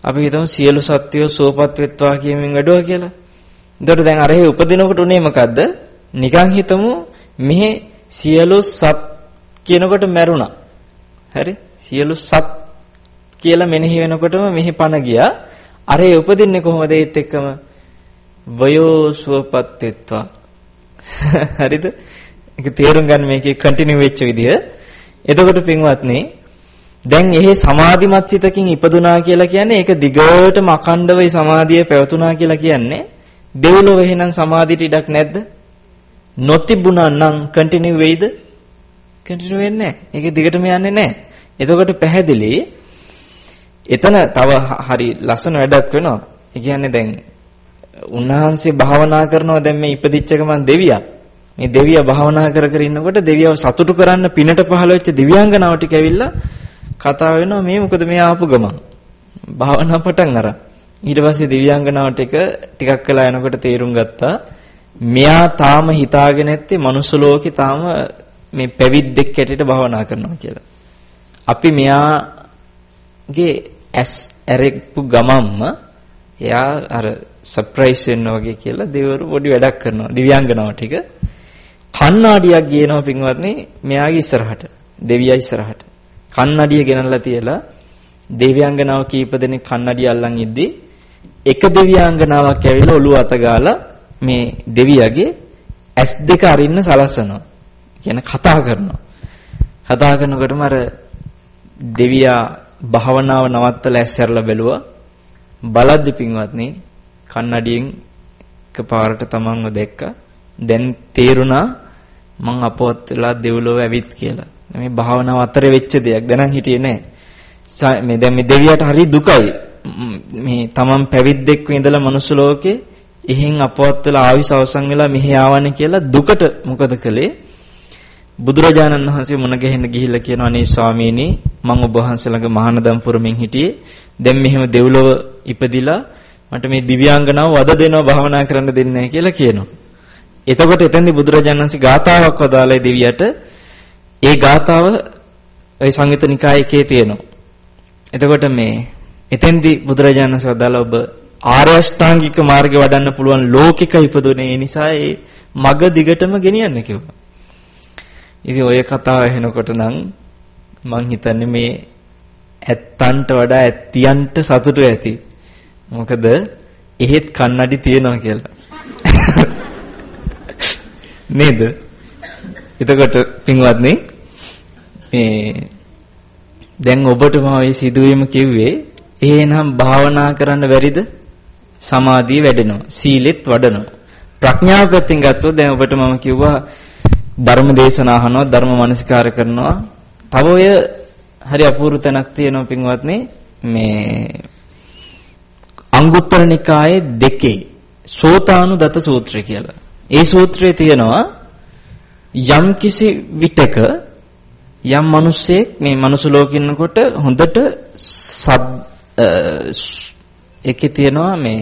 අපි හිතමු සියලු සත්වයෝ සුවපත් වෙත්වා කියමින් වැඩුවා කියලා. එතකොට දැන් අරහේ උපදිනකොට උනේ මොකද්ද? නිකන් හිතමු මෙහි සියලු සත් කියනකොට මැරුණා. හරි? සියලු සත් කියලා මෙනෙහි වෙනකොටම මෙහි පණ ගියා. අරේ උපදින්නේ කොහොමද ඒත් එක්කම වයෝ සුවපත් වෙත්වා. හරිද? ඒක තේරුම් ගන්න මේකේ කන්ටිනියු වෙච්ච විදිය. එතකොට පින්වත්නි දැන් එහි සමාධිමත් සිතකින් ඉපදුනා කියලා කියන්නේ ඒක දිගටම අඛණ්ඩව සමාධිය පැවතුනා කියලා කියන්නේ දෙව්ලොව එහෙනම් සමාධියට ඉඩක් නැද්ද? නොතිබුණා නම් කන්ටිනියු වෙයිද? කන්ටිනියු වෙන්නේ නැහැ. ඒක දිගටම යන්නේ නැහැ. එතකොට පැහැදිලි එතන තව හරි ලස්සන වැඩක් වෙනවා. ඒ කියන්නේ දැන් උන්වහන්සේ භාවනා කරනවා දැන් මේ ඉපදිච්ච ගමන් දෙවියා. මේ දෙවියා භාවනා කර කර ඉන්නකොට දෙවියව සතුටු කරන්න පිනට පහළ වෙච්ච දිව්‍යාංගනාව ටික ඇවිල්ලා කතා වෙනවා මේ මොකද මේ ආපු ගමන්. භාවනා පටන් අරන්. ඊට පස්සේ දිව්‍යාංගනාව ටික ටිකක් වෙලා යනකොට තේරුම් ගත්තා මෙයා තාම හිතාගෙන නැත්තේ මනුස්ස ලෝකේ තාම මේ පැවිද්දෙක් හැටියට භාවනා කරනවා කියලා. අපි මෙයාගේ ඇස් ඇරෙප්පු ගමම්ම එයා අර සර්ප්‍රයිස් වෙන්න වගේ කියලා දෙවරු පොඩි වැඩක් කරනවා දිව්‍යාංගනාව ටික කණ්ණාඩියක් ගේනවා පින්වත්නි මෙයාගේ ඉස්සරහට දෙවියා ඉස්සරහට කන්නඩිය ගෙනල්ලා තියලා දෙවියංගනාව කීප දෙනෙක් කන්නඩිය අල්ලන් ඉද්දි එක දෙවියංගනාවක් ඇවිල්ලා ඔළුව අත ගාලා මේ දෙවියගේ ඇස් දෙක අරින්න සලස්සනවා. කියන්නේ කතා කරනවා. කතා කරනකොටම අර දෙවියා භාවනාව නවත්තලා ඇස් ඇරලා බැලුවා. බලද්දි පින්වත්නි කන්නඩියෙන් එකපාරට තමන්ව දැක්කා. දැන් තේරුණා මං අපවත් වෙලා දෙව්ලොව ඇවිත් කියලා. මේ භාවනාව අතර වෙච්ච දෙයක් දැනන් හිටියේ නැහැ. මේ දැන් මේ දෙවියට හරි දුකයි. මේ තමන් පැවිද්දෙක් ඉඳලා මනුස්ස ලෝකේ එහෙන් අපවත් වෙලා ආවිස අවසන් වෙලා මෙහි ආවනේ කියලා දුකට මොකද කළේ? බුදුරජාණන් වහන්සේ මුණ ගැහෙන්න ගිහිල්ලා කියනවා අනේ ස්වාමීනි මම ඔබ වහන්සේ ළඟ මහානදම් පුරමින් හිටියේ. දැන් මෙහෙම දෙව්ලොව ඉපදිලා මට මේ දිව්‍යාංගනාව වද දෙනවා භාවනා කරන්න දෙන්නේ නැහැ කියලා කියනවා. එතකොට එතෙන්දී බුදුරජාණන් වහන්සේ ගාතාවක් වදාළේ දෙවියට ඒ ගාතාව ඒ සංයුත නිකාය එකේ තියෙනවා. එතකොට මේ එතෙන්දී බුදුරජාණන් වහන්සේ වදාලා ඔබ ආර්ය අෂ්ටාංගික මාර්ගේ වඩන්න පුළුවන් ලෝකික ඉපදුනේ ඒ නිසා ඒ මග දිගටම ගෙනියන්න කිව්වා. ඉතින් ඔය කතාව ඇහෙනකොට නම් මං හිතන්නේ මේ ඇත්තන්ට වඩා ඇත්තියන්ට සතුටු ඇති. මොකද එහෙත් කන්නඩි තියනවා කියලා. නේද? එතකොට පින්වත්නි මේ දැන් ඔබට මම මේ සිදුවීම කිව්වේ එහෙනම් භාවනා කරන්න බැරිද? සමාධිය වැඩෙනවා. සීලෙත් වඩනවා. ප්‍රඥාව පැත්තෙන් ගත්තොත් දැන් ඔබට මම කිව්වා ධර්ම දේශනා අහනවා, ධර්ම මනසිකාර කරනවා. තව ඔය හරි අපූර්ව තැනක් තියෙනවා පින්වත්නි මේ අංගුත්තර නිකායේ දෙකේ සෝතානුදත සූත්‍රය කියලා. ඒ සූත්‍රයේ තියෙනවා යම් කිසි විටක යම් මිනිසෙක් මේ මනුස්ස ලෝකෙ ඉන්නකොට හොඳට ඒකේ තියෙනවා මේ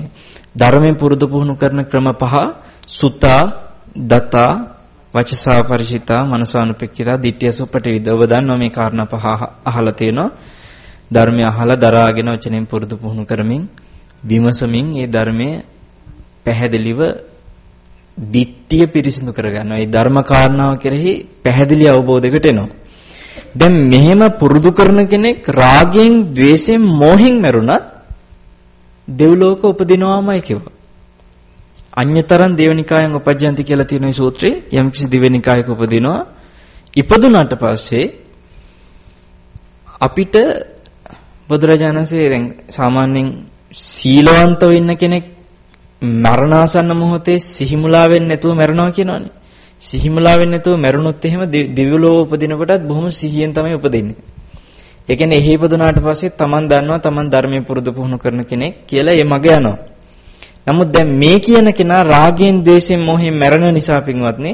ධර්මයෙන් පුරුදු පුහුණු කරන ක්‍රම පහ සුතා දතා වචසා පරිචිතා මනසානුපෙක්කිතා දිට්ඨිය සුපටිවිද ඔබ දන්නවා මේ කාරණා පහ අහලා තියෙනවා. ධර්මය අහලා දරාගෙන වචනෙන් පුරුදු පුහුණු කරමින් විමසමින් ඒ ධර්මයේ පැහැදිලිව දිට්ඨිය පිරිසිදු කරගන්නවා. ඒ ධර්ම කාරණාව කෙරෙහි පැහැදිලි අවබෝධයකට එනවා. දැන් මෙහෙම පුරුදු කරන කෙනෙක් රාගයෙන්, ద్వේෂයෙන්, මෝහෙන් මරුණත් දෙව්ලෝක උපදිනවාමයි කිව්වා. අඤ්‍යතරන් දේවනිකායෙන් උපජ්ජන්ති කියලා තියෙන මේ සූත්‍රයේ යම්කිසි දෙවනිකායක උපදිනවා. ඉපදුනාට පස්සේ අපිට බුදුරජාණන්සේ දැන් සාමාන්‍යයෙන් සීලවන්තව ඉන්න කෙනෙක් මරණාසන්න මොහොතේ සිහිමුලා වෙන්නේ නැතුව මැරෙනවා කියනවනේ. සිහිමලා වෙන්නේ නැතුව මැරුණොත් එහෙම දිව්‍යලෝක උපදිනකොටත් බොහොම සිහියෙන් තමයි උපදින්නේ. ඒ කියන්නේ එහි ඉපදුනාට පස්සේ Taman දන්නවා Taman ධර්මයේ පුරුදු පුහුණු කරන කෙනෙක් කියලා ඒ මග යනවා. නමුත් දැන් මේ කියන කෙනා රාගයෙන්, ద్వේෂයෙන්, මොහෙන් මැරෙන නිසා පින්වත්නි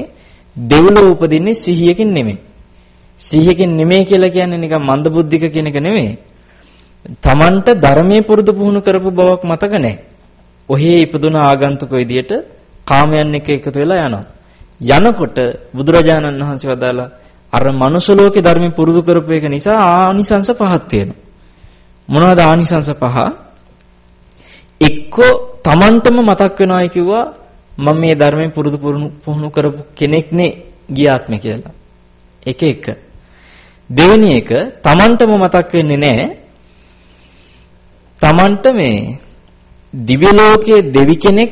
දෙව්ලොව උපදින්නේ සිහියකින් නෙමෙයි. සිහියකින් නෙමෙයි කියලා කියන්නේ නිකන් මන්දබුද්ධික කියන එක නෙමෙයි. Tamanට ධර්මයේ පුරුදු පුහුණු කරපු බවක් මතක නැහැ. ඔහේ ඉපදුන ආගන්තුක විදියට කාමයන් එක්ක එකතු වෙලා යනවා. යනකොට බුදුරජාණන් වහන්සේ වදාලා අර මනුෂ්‍ය ලෝකේ ධර්මයෙන් පුරුදු කරපු එක නිසා ආනිසංස පහක් තියෙනවා. මොනවද ආනිසංස පහ? එක්කෝ Tamanටම මතක් වෙනවායි කිව්වා මම මේ ධර්මයෙන් පුරුදු පුහුණු කරපු කෙනෙක් නේ ගියාත්මය කියලා. එක එක. දෙවෙනි එක Tamanටම මතක් වෙන්නේ නැහැ. Tamanට මේ දිව්‍ය ලෝකයේ දෙවි කෙනෙක්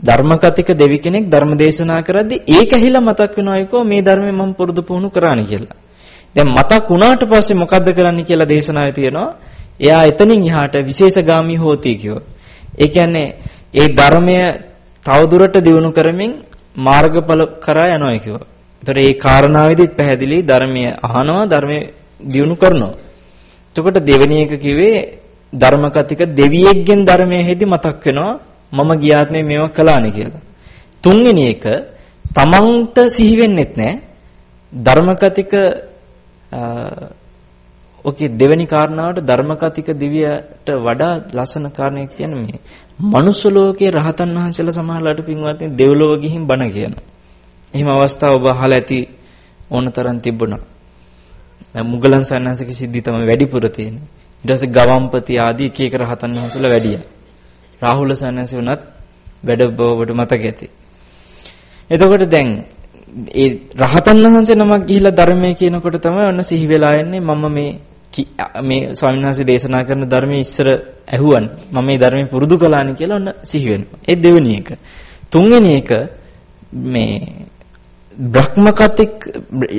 ධර්මකතික දෙවි කෙනෙක් ධර්ම දේශනා කරද්දී ඒක ඇහිලා මතක් වෙනවා ඒකෝ මේ ධර්මයෙන් මම පුරුදු පුහුණු කරානේ කියලා. දැන් මතක් වුණාට පස්සේ මොකද්ද කරන්න කියලා දේශනාවේ තියෙනවා. එයා එතනින් එහාට විශේෂගාමි හෝති කියෝ. ඒ කියන්නේ ඒ ධර්මය තවදුරට දියුණු කරමින් මාර්ගඵල කරා යනවා කියෝ. ඒතර ඒ කාරණාවෙදිත් පැහැදිලි ධර්මයේ අහනවා ධර්මයේ දියුණු කරනවා. එතකොට දෙවෙනි එක කිව්වේ ධර්මකතික දෙවියෙක්ගෙන් ධර්මයේ හෙදි මතක් වෙනවා මම ගියාත්මේ මේව කළානේ කියලා. තුන්වෙනි එක තමන්ට සිහි වෙන්නෙත් නැහැ. ධර්මකතික ඔකේ දෙවෙනි කාරණාවට ධර්මකතික දිව්‍යයට වඩා ලස්සන කාරණයක් කියන්නේ මේ මනුස්ස ලෝකයේ රහතන් වහන්සේලා සමහරලාට පින්වත්නි දෙව්ලොව ගිහින් බණ කියනවා. එහෙම අවස්ථා ඔබ අහලා ඇති ඕනතරම් තිබුණා. දැන් මුගලන් සන්නාසගේ සිද්ධි තමයි වැඩිපුර තියෙන්නේ. ඊට පස්සේ ගවම්පති ආදී එක එක රහතන් වහන්සේලා වැඩියා. රාහුල සන්නාසි වුණත් වැඩ බවට මතක ඇති. එතකොට දැන් ඒ රහතන් වහන්සේ නමක් ගිහිලා ධර්මයේ කියනකොට තමයි ඔන්න සිහි වෙලා එන්නේ මම මේ මේ ස්වාමීන් වහන්සේ දේශනා කරන ධර්මයේ ඉස්සර ඇහුවන් මම මේ ධර්මයේ පුරුදු කළානේ කියලා ඔන්න සිහි වෙනවා. ඒ දෙවෙනි එක. තුන්වෙනි එක මේ බ්‍රහ්මකතික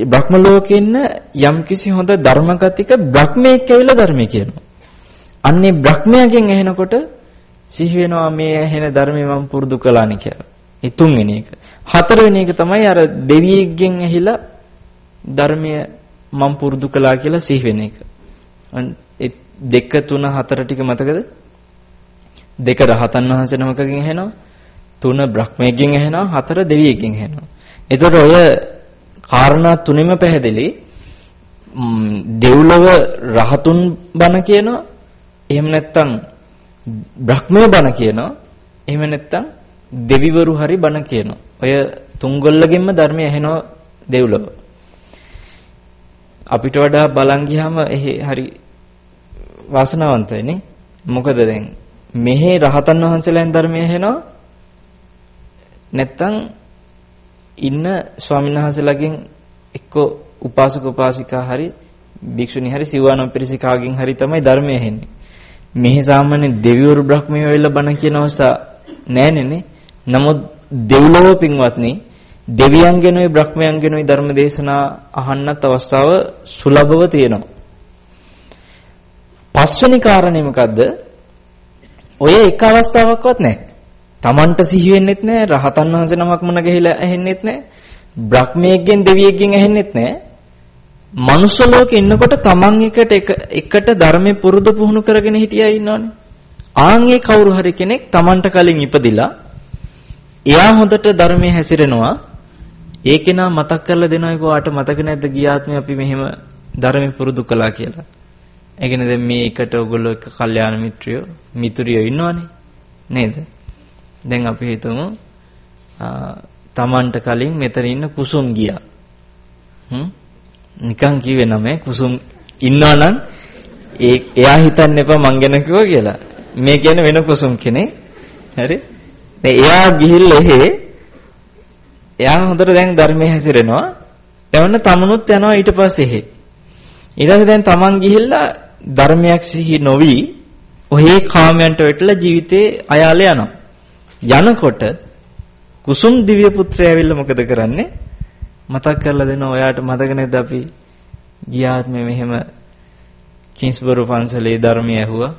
බ්‍රහ්ම ලෝකේ ඉන්න යම්කිසි හොඳ ධර්මකතික බ්‍රහ්මයෙක් ඇවිල්ලා ධර්මය කියනවා. අන්නේ බ්‍රහ්මයාගෙන් ඇහෙනකොට සිහි වෙනවා මේ ඇහෙන ධර්මය මම පුරුදු කළානේ කියලා. ඒ තුන්වෙනි එක. හතරවෙනි එක තමයි අර දෙවියෙක්ගෙන් ඇහිලා ධර්මය මම පුරුදු කළා කියලා සිහි වෙන එක. දෙක තුන හතර ටික මතකද? දෙක රහතන් වහන්සේ නමකගෙන් ඇහෙනවා. තුන බ්‍රහ්මයෙක්ගෙන් ඇහෙනවා. හතර දෙවියෙක්ගෙන් ඇහෙනවා. එතකොට ඔය කාරණා තුනෙම පැහැදිලි. දෙව්ලොව රහතුන් බණ කියනවා. එහෙම නැත්නම් බ්‍රහ්මය බණ කියනවා. එහෙම නැත්නම් දෙවිවරු හරි බණ කියනවා. ඔය තුන්ගොල්ලගෙන්ම ධර්මය ඇහෙනවා දෙව්ලොව. අපිට වඩා බලන් ගියාම එහි හරි වාසනාවන්තයි නේ. මොකද දැන් මෙහි රහතන් වහන්සේලාෙන් ධර්මය ඇහෙනවා. නැත්තම් ඉන්න ස්වාමීන් වහන්සේලාගෙන් එක්ක උපාසක උපාසිකා හරි භික්ෂුණී හරි සිව්වානම් පිරිසිකාගෙන් හරි තමයි ධර්මය ඇහෙන්නේ. මෙහි සාමාන්‍ය දෙවිවරු බ්‍රහ්මයෝ වෙලා බණ කියන අවස්ථා නෑනේ නමුත් දෙව්ලොව පින්වත්නි දෙවියන්ගෙන් ওই බ්‍රහ්මයන්ගෙන් ওই ධර්ම දේශනා අහන්නත් අවස්ථාව සුලභව තියෙනවා. පස්වෙනි කාරණේ මොකද්ද? ඔය එක අවස්ථාවක්වත් නැහැ. Tamanට සිහි වෙන්නෙත් නැහැ, රහතන් වහන්සේ නමක් මුණ ගැහිලා ඇහෙන්නෙත් නැහැ, බ්‍රහ්මයෙක්ගෙන් දෙවියෙක්ගෙන් ඇහෙන්නෙත් නැහැ. මනුස්ස ලෝකේ ඉන්නකොට Taman එකට එකට ධර්මයේ පුරුදු පුහුණු කරගෙන හිටියා ඉන්නවනේ. ආන්ගේ කවුරු හරි කෙනෙක් Tamanට කලින් ඉපදිලා එයා හොඳට ධර්මයේ හැසිරෙනවා. ඒ කෙනා මතක් කරලා දෙනවා ඒක ඔයාට මතක නැද්ද ගියාත්මේ අපි මෙහෙම ධර්මයේ පුරුදු කළා කියලා. ඒ කියන්නේ දැන් මේ එකට ඔයගොල්ලෝ එක කල්යාණ මිත්‍රයෝ මිතුරියෝ ඉන්නවනේ. නේද? දැන් අපි හිතමු තමන්ට කලින් මෙතන ඉන්න කුසුම් ගියා. හ්ම් නිකන් කිව්වේ නම කුසුම් ඉන්නවනම් ඒ එයා හිතන්න එපා මං ගැන කිව්වා කියලා. මේ කියන්නේ වෙන කුසුම් කෙනෙක්. හරි? දැන් එයා ගිහිල්ලා එහෙ එයා හොඳට දැන් ධර්මයේ හැසිරෙනවා. එවන්න තමනුත් යනවා ඊට පස්සේ එහෙ. ඊට පස්සේ දැන් තමන් ගිහිල්ලා ධර්මයක් සිහි නොවි ඔහේ කාමයන්ට වැටලා ජීවිතේ අයාලේ යනවා. යනකොට කුසුම් දිව්‍ය පුත්‍රය ඇවිල්ලා මොකද කරන්නේ? මතක් කරලා දෙනවා ඔයාට මතක නැද්ද අපි ගියාත්මේ මෙහෙම කිංස්බරු පන්සලේ ධර්මය ඇහුවා.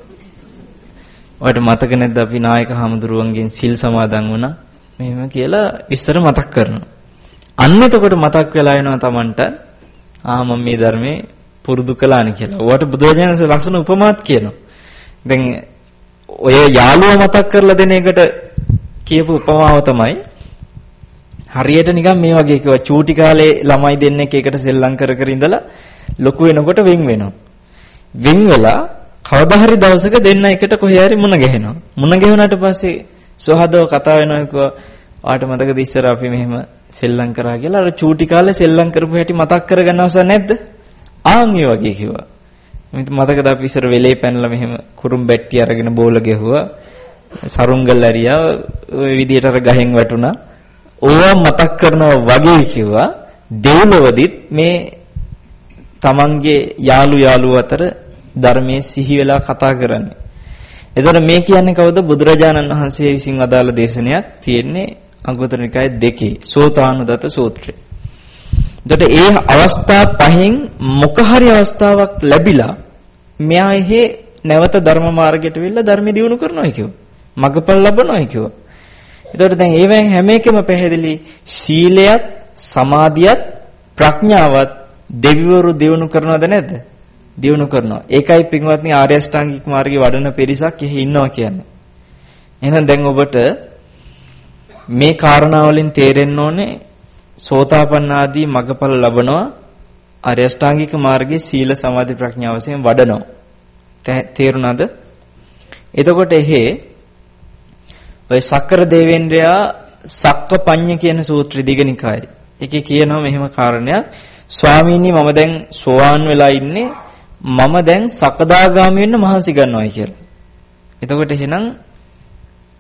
ඔයාට මතක නැද්ද අපි නායක හමුදුරුවන්ගෙන් සිල් සමාදන් වුණා? මෙහෙම කියලා ඉස්සර මතක් කරනවා. අන්න එතකොට මතක් වෙලා එනවා Tamanට ආ මම මේ ධර්මයේ පුරුදු කළානේ කියලා. ඔයාට බුදුරජාණන්සේ ලස්සන උපමාත් කියනවා. දැන් ඔය යාළුවා මතක් කරලා දෙන එකට කියපු උපමාව තමයි හරියට නිකන් මේ වගේ කිව්වා චූටි කාලේ ළමයි දෙන්නෙක් එකට සෙල්ලම් කර කර ඉඳලා ලොකු වෙනකොට වෙන් වෙනවා. වෙන් වෙලා කවදා හරි දවසක දෙන්න එකට කොහේ හරි මුණ ගැහෙනවා. මුණ ගැහුණාට පස්සේ සුවහදව කතා වෙනවා කිව්වා ආට මතකද ඉස්සර අපි මෙහෙම සෙල්ලම් කරා කියලා අර චූටි කාලේ සෙල්ලම් කරපු හැටි මතක් කරගන්න අවසර නැද්ද? ආන් මේ වගේ කිව්වා. මතකද අපි ඉස්සර වෙලේ පැනලා මෙහෙම කුරුම් බැට්ටි අරගෙන බෝල ගැහුවා. සරුංගල් ඇරියා ওই විදියට අර ගහෙන් වැටුණා. ඕවා මතක් කරනවා වගේ කිව්වා. දෙව්ලොවදිත් මේ තමන්ගේ යාළු යාළුවෝ අතර ධර්මයේ සිහි වෙලා කතා කරන්නේ. එතකොට මේ කියන්නේ කවුද? බුදුරජාණන් වහන්සේ විසින් අදාළ දේශනයක් තියෙන්නේ අංගුත්තර නිකායේ දෙකේ සෝතානුදත සූත්‍රය. එතකොට ඒ අවස්ථා පහෙන් මොක හරි අවස්ථාවක් ලැබිලා මෙයා එහෙ නැවත ධර්ම මාර්ගයට වෙලා ධර්ම දියුණු කරනවා කියුවා. මගපල් ලබනවා කිව්වා. එතකොට දැන් ඒවෙන් හැම එකම පැහැදිලි සීලයත් සමාධියත් ප්‍රඥාවත් දෙවිවරු දියුණු කරනවද නැද්ද? දියුණු කරනවා. ඒකයි පින්වත්නි ආර්ය අෂ්ටාංගික මාර්ගයේ වඩන පිරිසක් එහි ඉන්නවා කියන්නේ. එහෙනම් දැන් ඔබට මේ කාරණා වලින් තේරෙන්න ඕනේ සෝතාපන්න ආදී මගඵල ලබනවා ආර්ය අෂ්ටාංගික මාර්ගයේ සීල සමාධි ප්‍රඥා වශයෙන් වඩනවා. තේරුණාද? එතකොට එහි ඔය සක්කර දේවේන්ද්‍රයා සක්කපඤ්ඤ කියන සූත්‍රය දිගනිකායේ. ඒකේ කියනවා මෙහෙම කාරණයක්. ස්වාමීනි මම දැන් සෝවාන් වෙලා ඉන්නේ. මම දැන් සකදාගාමි වෙන්න මහන්සි ගන්නවා කියලා. එතකොට එහෙනම්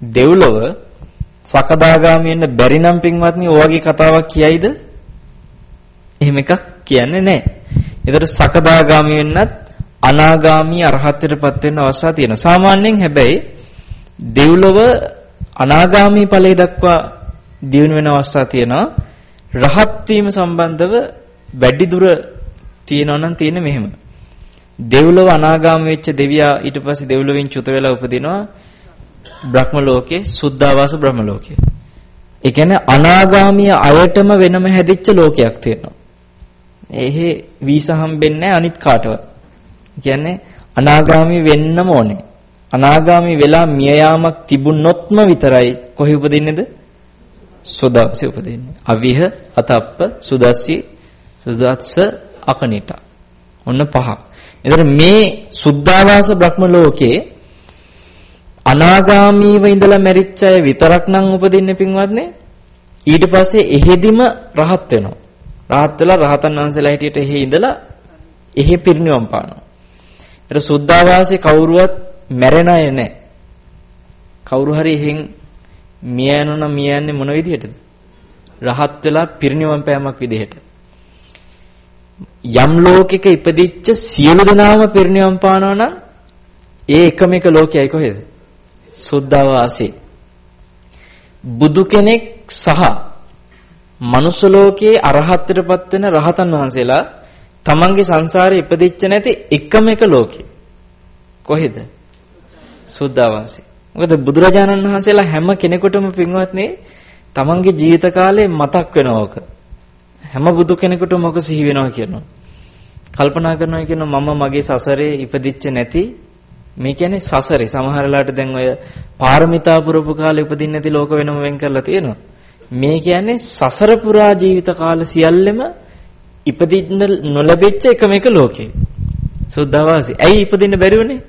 දෙව්ලොව සකදාගාමි වෙන්න බැරි නම් පින්වත්නි ඔය වගේ කතාවක් කියයිද? එහෙම එකක් කියන්නේ නැහැ. ඒතර සකදාගාමි වෙන්නත් අනාගාමි අරහත්ත්වයටපත් වෙන්න අවස්ථා තියෙනවා. සාමාන්‍යයෙන් හැබැයි දෙව්ලොව අනාගාමී ඵලයේ දක්වා දියුණු වෙන අවස්ථා තියෙනවා. රහත් වීම සම්බන්ධව වැඩි දුර තියෙනවා නම් තියෙන්නේ මෙහෙම. දෙව්ලොව අනාගාමී වෙච්ච දෙවියා ඊට පස්සේ දෙව්ලොවින් චුත වෙලා උපදිනවා බ්‍රහ්ම ලෝකේ සුද්ධාවාස බ්‍රහ්ම ලෝකේ. ඒ කියන්නේ අනාගාමී අයටම වෙනම හැදිච්ච ලෝකයක් තියෙනවා. එහෙ වීසා හම්බෙන්නේ අනිත් කාටවත්. කියන්නේ අනාගාමී වෙන්නම ඕනේ. අනාගාමි වෙලා මිය යාමක් තිබුණොත්ම විතරයි කොහි උපදින්නේද? සුදස්සේ උපදින්නේ. අවිහ අතප්ප සුදස්සි සුදස්ස අකනිට. ඔන්න පහ. එතන මේ සුද්ධාවාස බ්‍රහ්ම ලෝකේ අනාගාමීව ඉඳලා මැරිච්ච අය විතරක් නම් උපදින්නේ පින්වත්නි. ඊට පස්සේ එහෙදිම රහත් වෙනවා. රහත් වෙලා රහතන් වහන්සේලා හිටියට එහෙ ඉඳලා එහෙ පිරිනිවන් පානවා. ඒතර සුද්ධාවාසේ කවුරුවත් මැරෙන අය නැහැ. කවුරු හරි එහෙන් මිය යනවා මිය යන්නේ මොන විදිහටද? රහත් වෙලා පිරිනිවන් පෑමක් විදිහට. යම් ලෝකෙක ඉපදිච්ච සියලු දෙනාම පිරිනිවන් පානවා නම් ඒ එකම එක ලෝකයයි කොහෙද? සුද්ධාවාසී. බුදු කෙනෙක් සහ මනුස්ස ලෝකයේ අරහත්ත්වයටපත් වෙන රහතන් වහන්සේලා තමන්ගේ සංසාරේ ඉපදිච්ච නැති එකම එක ලෝකේ. කොහෙද? සුද්ධාවාසී. මොකද බුදුරජාණන් වහන්සේලා හැම කෙනෙකුටම පින්වත්නි තමන්ගේ ජීවිත කාලේ මතක් වෙනවා ඔක. හැම බුදු කෙනෙකුටම ඔක සිහි වෙනවා කියනවා. කල්පනා කරනවා කියනවා මම මගේ සසරේ ඉපදිච්ච නැති මේ කියන්නේ සසරේ සමහරලාට දැන් ඔය පාරමිතා පුරපු කාලේ උපදින්න නැති ලෝක වෙනම වෙන් කරලා තියෙනවා. මේ කියන්නේ සසර පුරා ජීවිත කාල සියල්ලෙම ඉපදින්න නොලැබෙච්ච එකම එක ලෝකේ. සුද්ධාවාසී. ඇයි ඉපදින්න බැරි වුනේ?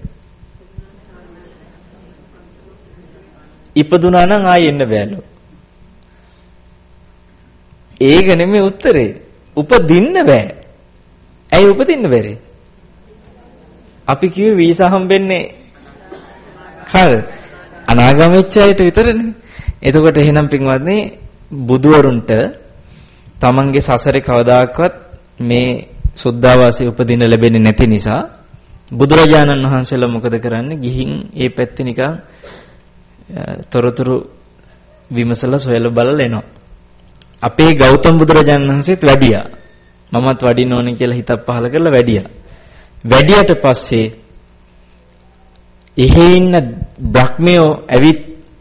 ඉපදුනා නම් ආයෙ එන්න බෑලු. ඒක නෙමෙයි උත්තරේ. උපදින්න බෑ. ඇයි උපදින්න බැරි? අපි කිව්වේ වීසා හම්බෙන්නේ කල් අනාගාමීච්ච අයට විතරනේ. එතකොට එහෙනම් පින්වත්නි බුදුවරුන්ට තමන්ගේ සසරේ කවදාකවත් මේ සුද්ධාවාසී උපදින්න ලැබෙන්නේ නැති නිසා බුදුරජාණන් වහන්සේලා මොකද කරන්නේ? ගිහින් ඒ පැත්තේ නිකන් තොරතුරු විමසලා සොයලා බලලා එනවා. අපේ ගෞතම බුදුරජාණන් වහන්සේත් වැඩියා. මමත් වඩින්න ඕනේ කියලා හිතක් පහල කරලා වැඩියා. වැඩියට පස්සේ එහෙ ඉන්න බ්‍රහ්මයෝ ඇවිත්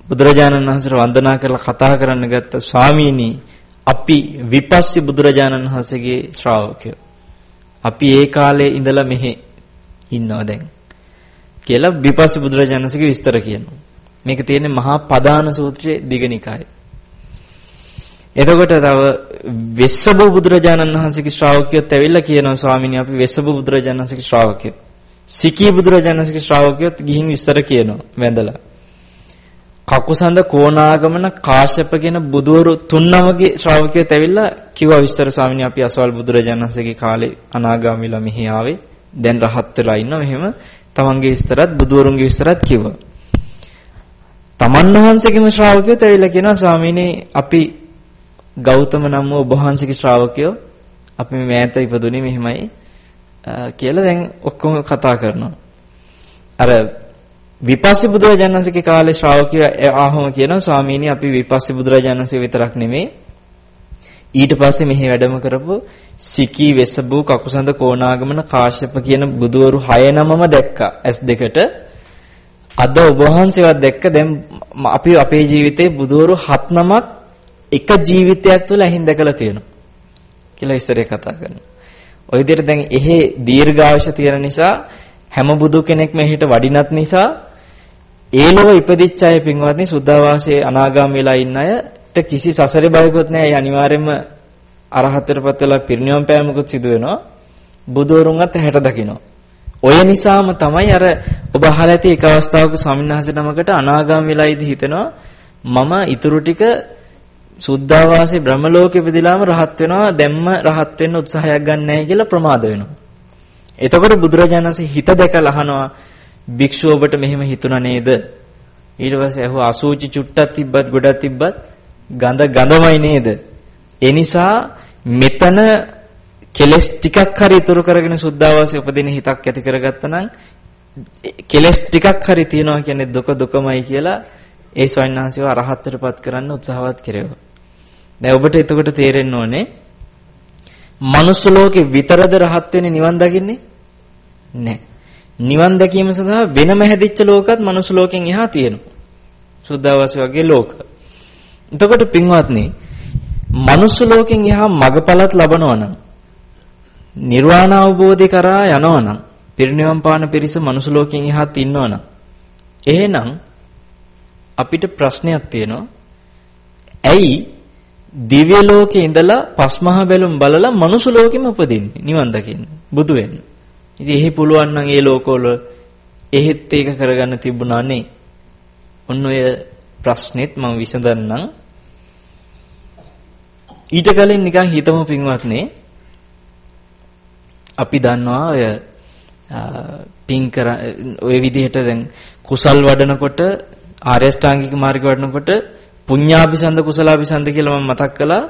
බුදුරජාණන් වහන්සේට වන්දනා කරලා කතා කරන්න ගත්ත ස්වාමීනි අපි විපස්සී බුදුරජාණන් වහන්සේගේ ශ්‍රාවකයෝ. අපි ඒ කාලේ ඉඳලා මෙහි ඉන්නවා දැන්. කියලා විපස්සී බුදුරජාණන් වහන්සේගේ විස්තර කියනවා. මේක තියෙන්නේ මහා පදාන සූත්‍රයේ දිගනිකායේ. එතකොට තව වෙස්සබ බුදුරජාණන් වහන්සේගේ ශ්‍රාවකයෝත් ඇවිල්ලා කියනවා ස්වාමීනි අපි වෙස්සබ බුදුරජාණන් වහන්සේගේ ශ්‍රාවකයෝ. සිකී බුදුරජාණන් වහන්සේගේ ශ්‍රාවකයෝත් ගිහින් විස්තර කියනවා වැඳලා. කකුසඳ කෝණාගමන කාශ්‍යප කියන බුදවරු තුන්නමගේ ශ්‍රාවකයෝත් ඇවිල්ලා කිව්වා විස්තර ස්වාමීනි අපි අසවල් බුදුරජාණන් වහන්සේගේ කාලේ අනාගාමීලා මෙහි ආවේ. දැන් රහත් වෙලා ඉන්නවා. මෙහෙම තමන්ගේ විස්තරත් බුදවරුන්ගේ විස්තරත් කිව්වා. තමන් වහන්සේගේම ශ්‍රාවකයෝත් ඇවිල්ලා කියනවා ස්වාමීනි අපි ගෞතම නම් වූ ඔබ වහන්සේගේ ශ්‍රාවකයෝ. අපි මේ මෑත ඉපදුනේ මෙහෙමයි. කියලා දැන් ඔක්කොම කතා කරනවා. අර විපස්සී බුදුරජාණන් වහන්සේගේ කාලේ ශ්‍රාවකයෝ ආවම කියනවා ස්වාමීනි අපි විපස්සී බුදුරජාණන් වහන්සේ විතරක් නෙමෙයි ඊට පස්සේ මෙහි වැඩම කරපු සිකී වෙසබු කකුසඳ කෝණාගමන කාශ්‍යප කියන බුදවරු 6 නමම දැක්කා. ඇස් දෙකට අද ඔබ වහන්සේවත් දැක්ක දැන් අපි අපේ ජීවිතේ බුදවරු 7 නමක් එක ජීවිතයක් තුළ ඇහින් දැකලා තියෙනවා කියලා ඉස්සරේ කතා කරනවා ওই විදිහට දැන් එහෙ දීර්ඝායුෂ තියෙන නිසා හැම බුදු කෙනෙක් මෙහෙට වඩිනත් නිසා ඒ ලොව ඉපදිච්ච අය පින්වත්නි සුද්ධවාසයේ අනාගාමී වෙලා ඉන්න අයට කිසි සසරේ බයකුත් නැහැ. ඒ අනිවාර්යයෙන්ම අරහතටපත් වෙලා පිරිනිවන් පෑමකුත් සිදු වෙනවා. බුදුවරුන්වත් හැට දකිනවා. ඔය නිසාම තමයි අර ඔබ අහලා ඇති එක අවස්ථාවක ස්වාමීන් වහන්සේ නමකට අනාගාමී වෙලා ඉඳි හිතනවා මම ඊටු ටික සුද්ධාවාසී බ්‍රහ්ම ලෝකෙ ඉපදිලාම රහත් වෙනවා දැම්ම රහත් වෙන්න උත්සාහයක් ගන්න නැහැ කියලා ප්‍රමාද වෙනවා. එතකොට බුදුරජාණන්සේ හිත දැකලා අහනවා භික්ෂුව ඔබට මෙහෙම හිතුණා නේද? ඊට පස්සේ ඇහුවා අසූචි චුට්ටක් තිබ්බත් ගොඩක් තිබ්බත් ගඳ ගඳමයි නේද? ඒ නිසා මෙතන කෙලස් ටිකක් හරි ඉතුරු කරගෙන සුද්ධාවාසී උපදින හිතක් ඇති කරගත්තා නම් කෙලස් ටිකක් හරි තියනවා කියන්නේ දුක දුකමයි කියලා ඒ ස්වයන්හන්සේව අරහත්ත්වයටපත් කරන්න උත්සාහවත් කෙරෙව්වා. දැන් ඔබට එතකොට තේරෙන්න ඕනේ මනුස්ස ලෝකේ විතරද රහත් වෙන්නේ නිවන් දකින්නේ? නැහැ. නිවන් දැකීම සඳහා වෙනම හැදිච්ච ලෝකත් මනුස්ස ලෝකෙන් එහා තියෙනවා. සුද්ධාවාසී වගේ ලෝක. එතකොට පින්වත්නි මනුස්ස ලෝකෙන් එහා මගපලත් ලබනවා නම් නිර්වාණ අවබෝධය කරා යනවා නම් පිරිනිවන් පාන පිරිස මනුස්ස ලෝකෙන් එහාත් ඉන්නවා නම් එහෙනම් අපිට ප්‍රශ්නයක් තියෙනවා. ඇයි දිව්‍ය ලෝකේ ඉඳලා පස්මහ බැලුම් බලලා මනුස්ස ලෝකෙම උපදින්නේ නිවන් දකින්න බුදු වෙන්න. ඉතින් එහි පුළුවන් නම් ඒ ලෝකවල එහෙත් ඒක කරගන්න තිබුණා නේ. ඔන්න ඔය ප්‍රශ්නෙත් මම විසඳන්නම්. ඊට කලින් නිකන් හිතමු පින්වත්නි අපි දන්නවා ඔය පින් කර ඔය විදිහට දැන් කුසල් වඩනකොට ආර්ය ශ්‍රාංගික මාර්ගය වඩනකොට පුඤ්ඤාபிසන්ද කුසලාபிසන්ද කියලා මම මතක් කළා.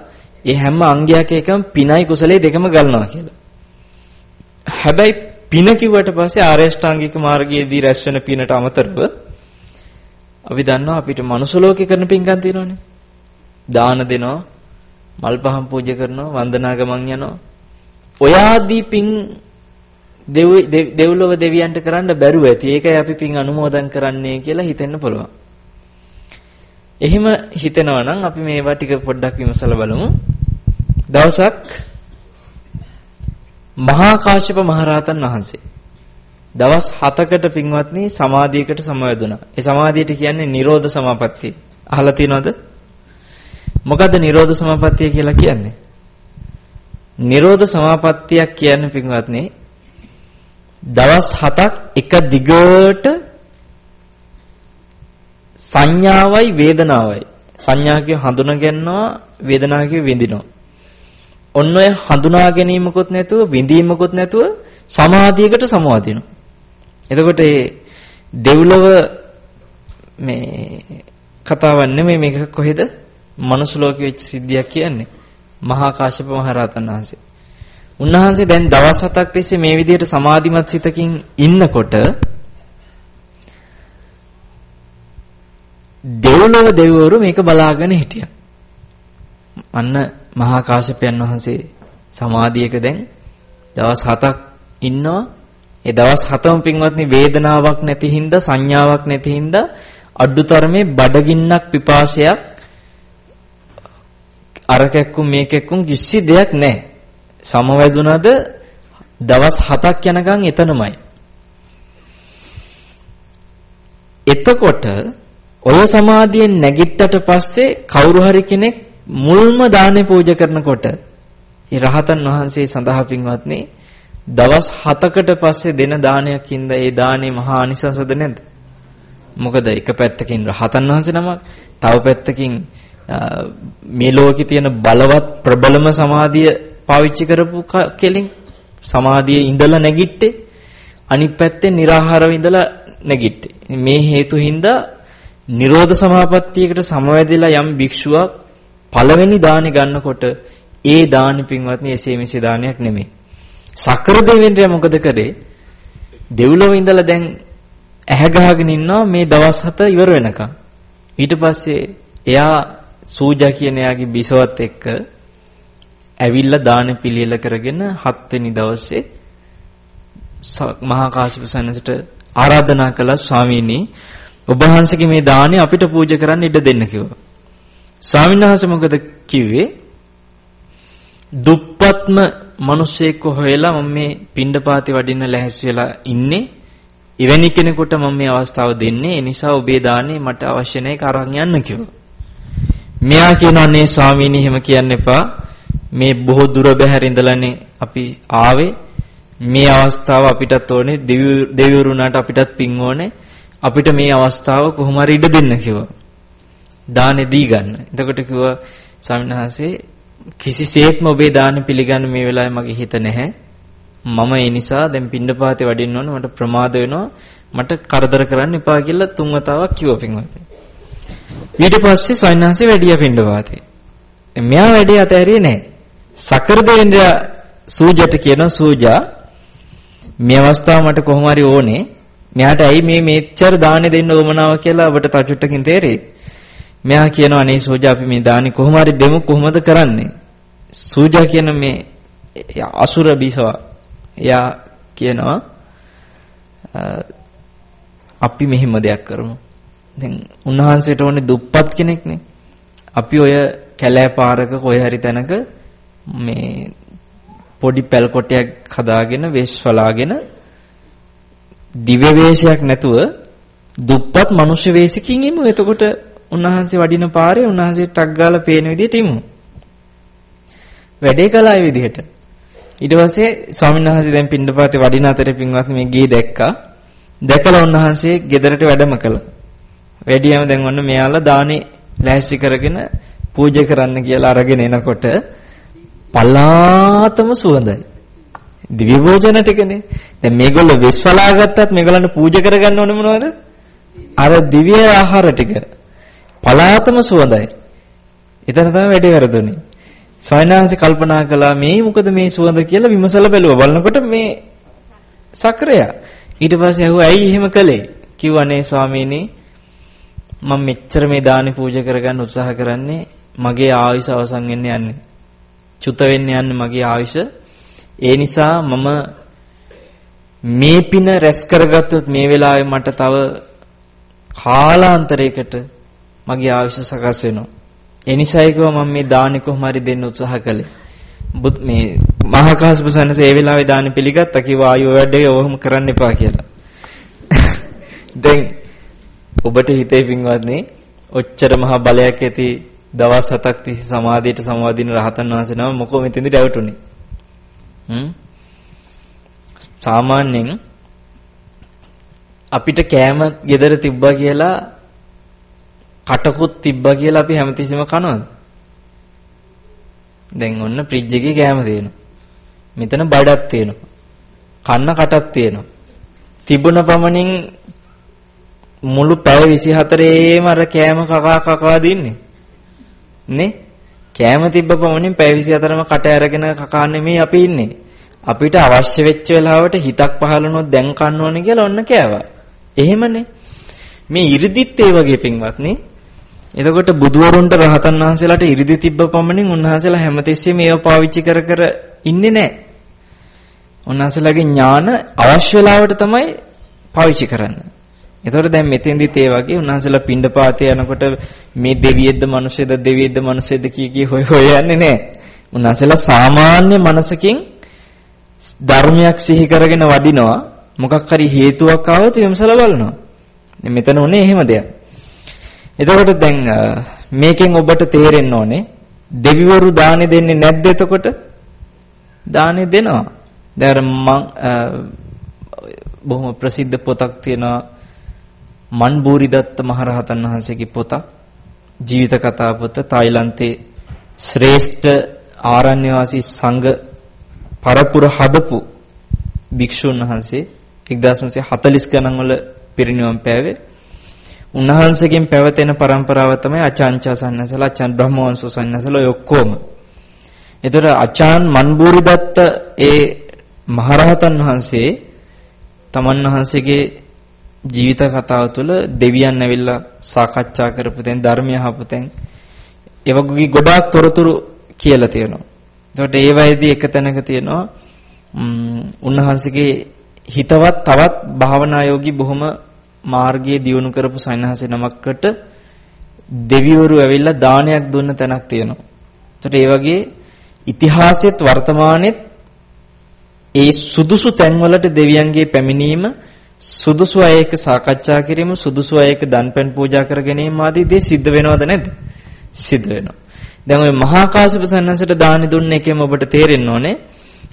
ඒ හැම අංගයක එකම පිනයි කුසලයේ දෙකම ගන්නවා කියලා. හැබැයි පින කිව්වට පස්සේ ආර්ය ශ්‍රාංගික මාර්ගයේදී රැස් වෙන පිනට අමතරව අපි දන්නවා අපිට මනුස්ස ලෝකේ කරන පින්කම් තියෙනවනේ. දාන දෙනවා, මල් පහන් පූජා කරනවා, වන්දනා ගමන් යනවා. ඔය ආදී පින් දෙව්ලොව දෙවියන්ට කරන්න බැරුව ඇති. ඒකයි අපි පින් අනුමෝදන් කරන්නේ කියලා හිතෙන්න පුළුවන්. එහෙම හිතෙනවා නම් අපි මේවා ටික පොඩ්ඩක් විමසලා බලමු. දවසක් මහා කාශ්‍යප මහරහතන් වහන්සේ දවස් 7කට පින්වත්නි සමාධියකට සමවැදුණා. ඒ සමාධියට කියන්නේ නිරෝධ සමාපත්තිය. අහලා තියෙනවද? මොකද්ද නිරෝධ සමාපත්තිය කියලා කියන්නේ? නිරෝධ සමාපත්තියක් කියන්නේ පින්වත්නි දවස් 7ක් එක දිගට සංඥාවයි වේදනාවයි සංඥා කිය හඳුනා ගන්නවා වේදනාව කිය විඳිනවා. ඔන්න ඔය හඳුනා ගැනීමකුත් නැතුව විඳීමකුත් නැතුව සමාධියකට සමවදිනවා. එතකොට මේ දෙව්ලොව මේ කතාවක් නෙමෙයි මේක කොහෙද? මනුස්ස ලෝකෙ වෙච්ච සිද්ධියක් කියන්නේ. මහා කාශ්‍යප මහ රහතන් වහන්සේ. උන්වහන්සේ දැන් දවස් හතක් තිස්සේ මේ විදිහට සමාධිමත් සිතකින් ඉන්නකොට දෙව්ලොව දෙවිවරු මේක බලාගෙන හිටියා. අන්න මහා කාශ්‍යපයන් වහන්සේ සමාධියක දැන් දවස් 7ක් ඉන්නවා. ඒ දවස් 7ම පින්වත්නි වේදනාවක් නැති හින්දා සංඥාවක් නැති හින්දා අඩුතරමේ බඩගින්නක් පිපාසයක් අර කැක්කුම් මේ කැක්කුම් කිසි දෙයක් නැහැ. සමවැදුනද දවස් 7ක් යනකම් එතනමයි. එතකොට ඔය සමාධියෙන් නැගිට්ටට පස්සේ කවුරු හරි කෙනෙක් මුල්ම දානේ පූජා කරනකොට ඒ රහතන් වහන්සේ සඳහා පින්වත්නි දවස් 7කට පස්සේ දෙන දානයක් ඉඳ ඒ දානේ මහා අනිසංසද නැද්ද? මොකද එක පැත්තකින් රහතන් වහන්සේ නමක් තව පැත්තකින් මේ ලෝකේ තියෙන බලවත් ප්‍රබලම සමාධිය පාවිච්චි කරපු කෙලින් සමාධියේ ඉඳලා නැගිට්ටේ අනිත් පැත්තෙන් निराහාරව ඉඳලා නැගිට්ටේ මේ හේතු හින්දා නිරෝධ සමාපත්තියකට සමවැදෙලා යම් භික්ෂුවක් පළවෙනි දානි ගන්නකොට ඒ දානි පින්වත්නි එසේ මෙසේ දානයක් නෙමෙයි. සකර දෙවියන්ට මොකද කරේ? දෙව්ලොව ඉඳලා දැන් ඇහැ ගහගෙන ඉන්නවා මේ දවස් හත ඉවර වෙනකම්. ඊට පස්සේ එයා සූජා කියන එයාගේ බිසවත් එක්ක ඇවිල්ලා දාන පිළියෙල කරගෙන හත්වෙනි දවසේ මහා කාශ්‍යප සන්නසට ආරාධනා කළා ස්වාමීනි ඔබ වහන්සේගේ මේ දාණය අපිට පූජා කරන්න ඉඩ දෙන්න කිව්වා. ස්වාමීන් වහන්සේ මොකද කිව්වේ? දුප්පත්ම මිනිස්සෙක් හොයලා මම මේ පිණ්ඩපාතේ වඩින්න ලැහැස් වෙලා ඉන්නේ. එවැනි කෙනෙකුට මම මේ අවස්ථාව දෙන්නේ. ඒ නිසා ඔබේ දාණය මට අවශ්‍ය නැහැ කරන් යන්න කිව්වා. මෙයා කියනවා නේ ස්වාමීනි එහෙම කියන්න එපා. මේ බොහෝ දුර බැහැර ඉඳලානේ අපි ආවේ. මේ අවස්ථාව අපිටත් ඕනේ දෙවිවරුණාට අපිටත් පින් ඕනේ. අපිට මේ අවස්ථාව කොහොම හරි ඉඩ දෙන්න කිව්වා. දානේ දී ගන්න. එතකොට කිව්වා ස්වාමීන් වහන්සේ කිසිසේත්ම ඔබේ දාන පිළිගන්න මේ වෙලාවේ මගේ හිත නැහැ. මම ඒ නිසා දැන් පින්ඩපාතේ වඩින්න ඕන මට ප්‍රමාද වෙනවා. මට කරදර කරන්න එපා කියලා තුන් වතාවක් කිව්වා පින්වත්නි. ඊට පස්සේ සයන්හන්සේ වැඩියා පින්ඩපාතේ. මෙයා වැඩේ අතහැරියේ නැහැ. සකර දෙවියන්ලා සූජට කියන සූජා මේ අවස්ථාව මට කොහොම හරි ඕනේ. මෙයාට ඇයි මේ මෙච්චර දාන්නේ දෙන්න උවමනාව කියලා ඔබට තචුට්ටකින් තේරෙයි. මෙයා කියනවා අනේ සූජා අපි මේ දානි කොහොම හරි දෙමු කොහොමද කරන්නේ? සූජා කියන මේ අසුර බිසව එයා කියනවා අපි මෙහිම දෙයක් කරමු. දැන් උන්වහන්සේට ඕනේ දුප්පත් කෙනෙක්නේ. අපි ඔය කැලෑ පාරක කොහේ හරි තැනක මේ පොඩි පැල් කොටයක් හදාගෙන වෙස් වලාගෙන දිව්‍ය වේශයක් නැතුව දුප්පත් මනුෂ්‍ය වේශකින් ඉමු. එතකොට උන්වහන්සේ වඩින පාරේ උන්වහන්සේ ටක් ගාලා පේන විදිහට ඉමු. වැඩේ කළා ඒ විදිහට. ඊට පස්සේ ස්වාමීන් වහන්සේ දැන් පින්ඩපාතේ වඩින අතරේ පින්වත් මේ ගේ දැක්කා. දැකලා උන්වහන්සේ ගෙදරට වැඩම කළා. වැඩියම දැන් ඔන්න මෙයාලා දානේ ලෑස්ති කරගෙන පූජා කරන්න කියලා අරගෙන එනකොට පලාතම සුවඳයි. දිව්‍ය භෝජන ටිකනේ. දැන් මේගොල්ලෝ විශ්වලා ගත්තත් මේගොල්ලන්ට පූජා කරගන්න ඕනේ මොනවද? අර දිව්‍ය ආහාර ටික. පලාතම සුවඳයි. එතන තමයි වැඩේ වැරදුනේ. සයනාංශ කල්පනා කළා මේ මොකද මේ සුවඳ කියලා විමසලා බැලුවා. බලනකොට මේ සක්‍රය. ඊට පස්සේ ඇහුවා ඇයි එහෙම කළේ? කිව්වනේ ස්වාමීනි මම මෙච්චර මේ දානි පූජා කරගන්න උත්සාහ කරන්නේ මගේ ආයුෂ අවසන් වෙන්න යන්නේ. චුත වෙන්න යන්නේ මගේ ආයුෂ. ඒ නිසා මම මේ පින රැස් කරගත්තොත් මේ වෙලාවේ මට තව කාලාන්තරයකට මගේ ආයුෂ සකස් වෙනවා. ඒ නිසායි කිව්වා මම මේ දානි කොහොම හරි දෙන්න උත්සාහ කළේ. බුත් මේ මහා කාශ්‍යප සන්නස ඒ වෙලාවේ දානි පිළිගත්තා කිව්වා ආයෝ වැඩේ ඔහොම කරන්න එපා කියලා. දැන් ඔබට හිතේ පින්වත්නි ඔච්චර මහා බලයක් ඇති දවස් හතක් තිස්සේ සමාධියට සමාදින රහතන් වහන්සේ නම මොකෝ මෙතෙන්දි රැවටුනේ. හ්ම් සාමාන්‍යයෙන් අපිට කෑම gedara තිබ්බා කියලා කටකුත් තිබ්බා කියලා අපි හැමතිස්සෙම කනවද? දැන් ඔන්න ෆ්‍රිජ් එකේ කෑම තියෙනවා. මෙතන බඩක් තියෙනවා. කන්න කටක් තියෙනවා. තිබුණ පමණින් මුළු පැය 24ේම අර කෑම කකා කකා දින්නේ. නේ? කෑම තිබ්බ පමණින් පැය 24ම කට ඇරගෙන කකා නෙමෙයි අපි ඉන්නේ. අපිට අවශ්‍ය වෙච්ච වෙලාවට හිතක් පහළනොත් දැන් කන්න ඕනේ කියලා ඔන්න කෑවා. එහෙමනේ. මේ 이르දිත් ඒ වගේ පින්වත්නි. එතකොට බුදුවරුන්ට රහතන් වහන්සේලාට 이르දි තිබ්බ පමණින් උන්වහන්සේලා හැමතිස්සෙම ඒව පාවිච්චි කර කර ඉන්නේ නැහැ. උන්වහන්සේලාගේ ඥාන අවශ්‍ය වෙලාවට තමයි පාවිච්චි කරන්නේ. එතකොට දැන් මෙතෙන්දිත් ඒ වගේ උන්වහන්සේලා පින්ඩපාතේ යනකොට මේ දෙවියෙක්ද මිනිස්සෙක්ද දෙවියෙක්ද මිනිස්සෙක්ද කී කී හොය හොය යන්නේ නැහැ. උන්වහන්සේලා සාමාන්‍ය මනසකින් ධර්මයක් සිහි කරගෙන වඩිනවා. මොකක් හරි හේතුවක් ආවොත් විමසලා බලනවා. මෙතන උනේ එහෙම දෙයක්. එතකොට දැන් මේකෙන් ඔබට තේරෙන්න ඕනේ දෙවිවරු දානෙ දෙන්නේ නැද්ද එතකොට? දානෙ දෙනවා. දැන් මම බොහොම ප්‍රසිද්ධ පොතක් තියෙනවා මන්බූරිදත්ත මහරහතන් වහන්සේගේ පොතක් ජීවිත කතා පොත තායිලන්තේ ශ්‍රේෂ්ඨ ආරණ්‍ය වාසී සංඝ පරපුර හදපු භික්ෂුන් වහන්සේ 1940 ගණන් වල පිරිනිවන් පෑවේ උන්වහන්සේගෙන් පැවතෙන પરම්පරාව තමයි අචාන්චා සන්නසලා අචාන් බ්‍රහ්මවංශ සන්නසලා ඔය ඔක්කොම. ඒතර අචාන් මන්බූරිදත්ත ඒ මහරහතන් වහන්සේ තමන් වහන්සේගේ ජීවිත කතාව තුළ දෙවියන් ඇවිල්ලා සාකච්ඡා කරපු තැන් ධර්මය අහපු තැන් ඒ වගේ ගොඩාක් තොරතුරු කියලා තියෙනවා. එතකොට ඒ වයිදී එක තැනක තියෙනවා උන්වහන්සේගේ හිතවත් තවත් භාවනා යෝගී බොහොම මාර්ගයේ දියුණු කරපු සයන්හසේ නමකට දෙවිවරු ඇවිල්ලා දානයක් දුන්න තැනක් තියෙනවා. එතකොට ඒ වගේ ඉතිහාසෙත් වර්තමානෙත් ඒ සුදුසු තැන්වලට දෙවියන්ගේ පැමිණීම සුදුසු අය එක්ක සාකච්ඡා කිරීම සුදුසු අය එක්ක දන්පැන් පූජා කර ගැනීම ආදී දේ සිද්ධ වෙනවද නැද්ද? සිද්ධ වෙනවා. දැන් ඔය මහා කාශ්‍යප සන්නසට දානි දුන්න එකෙන් ඔබට තේරෙන්න ඕනේ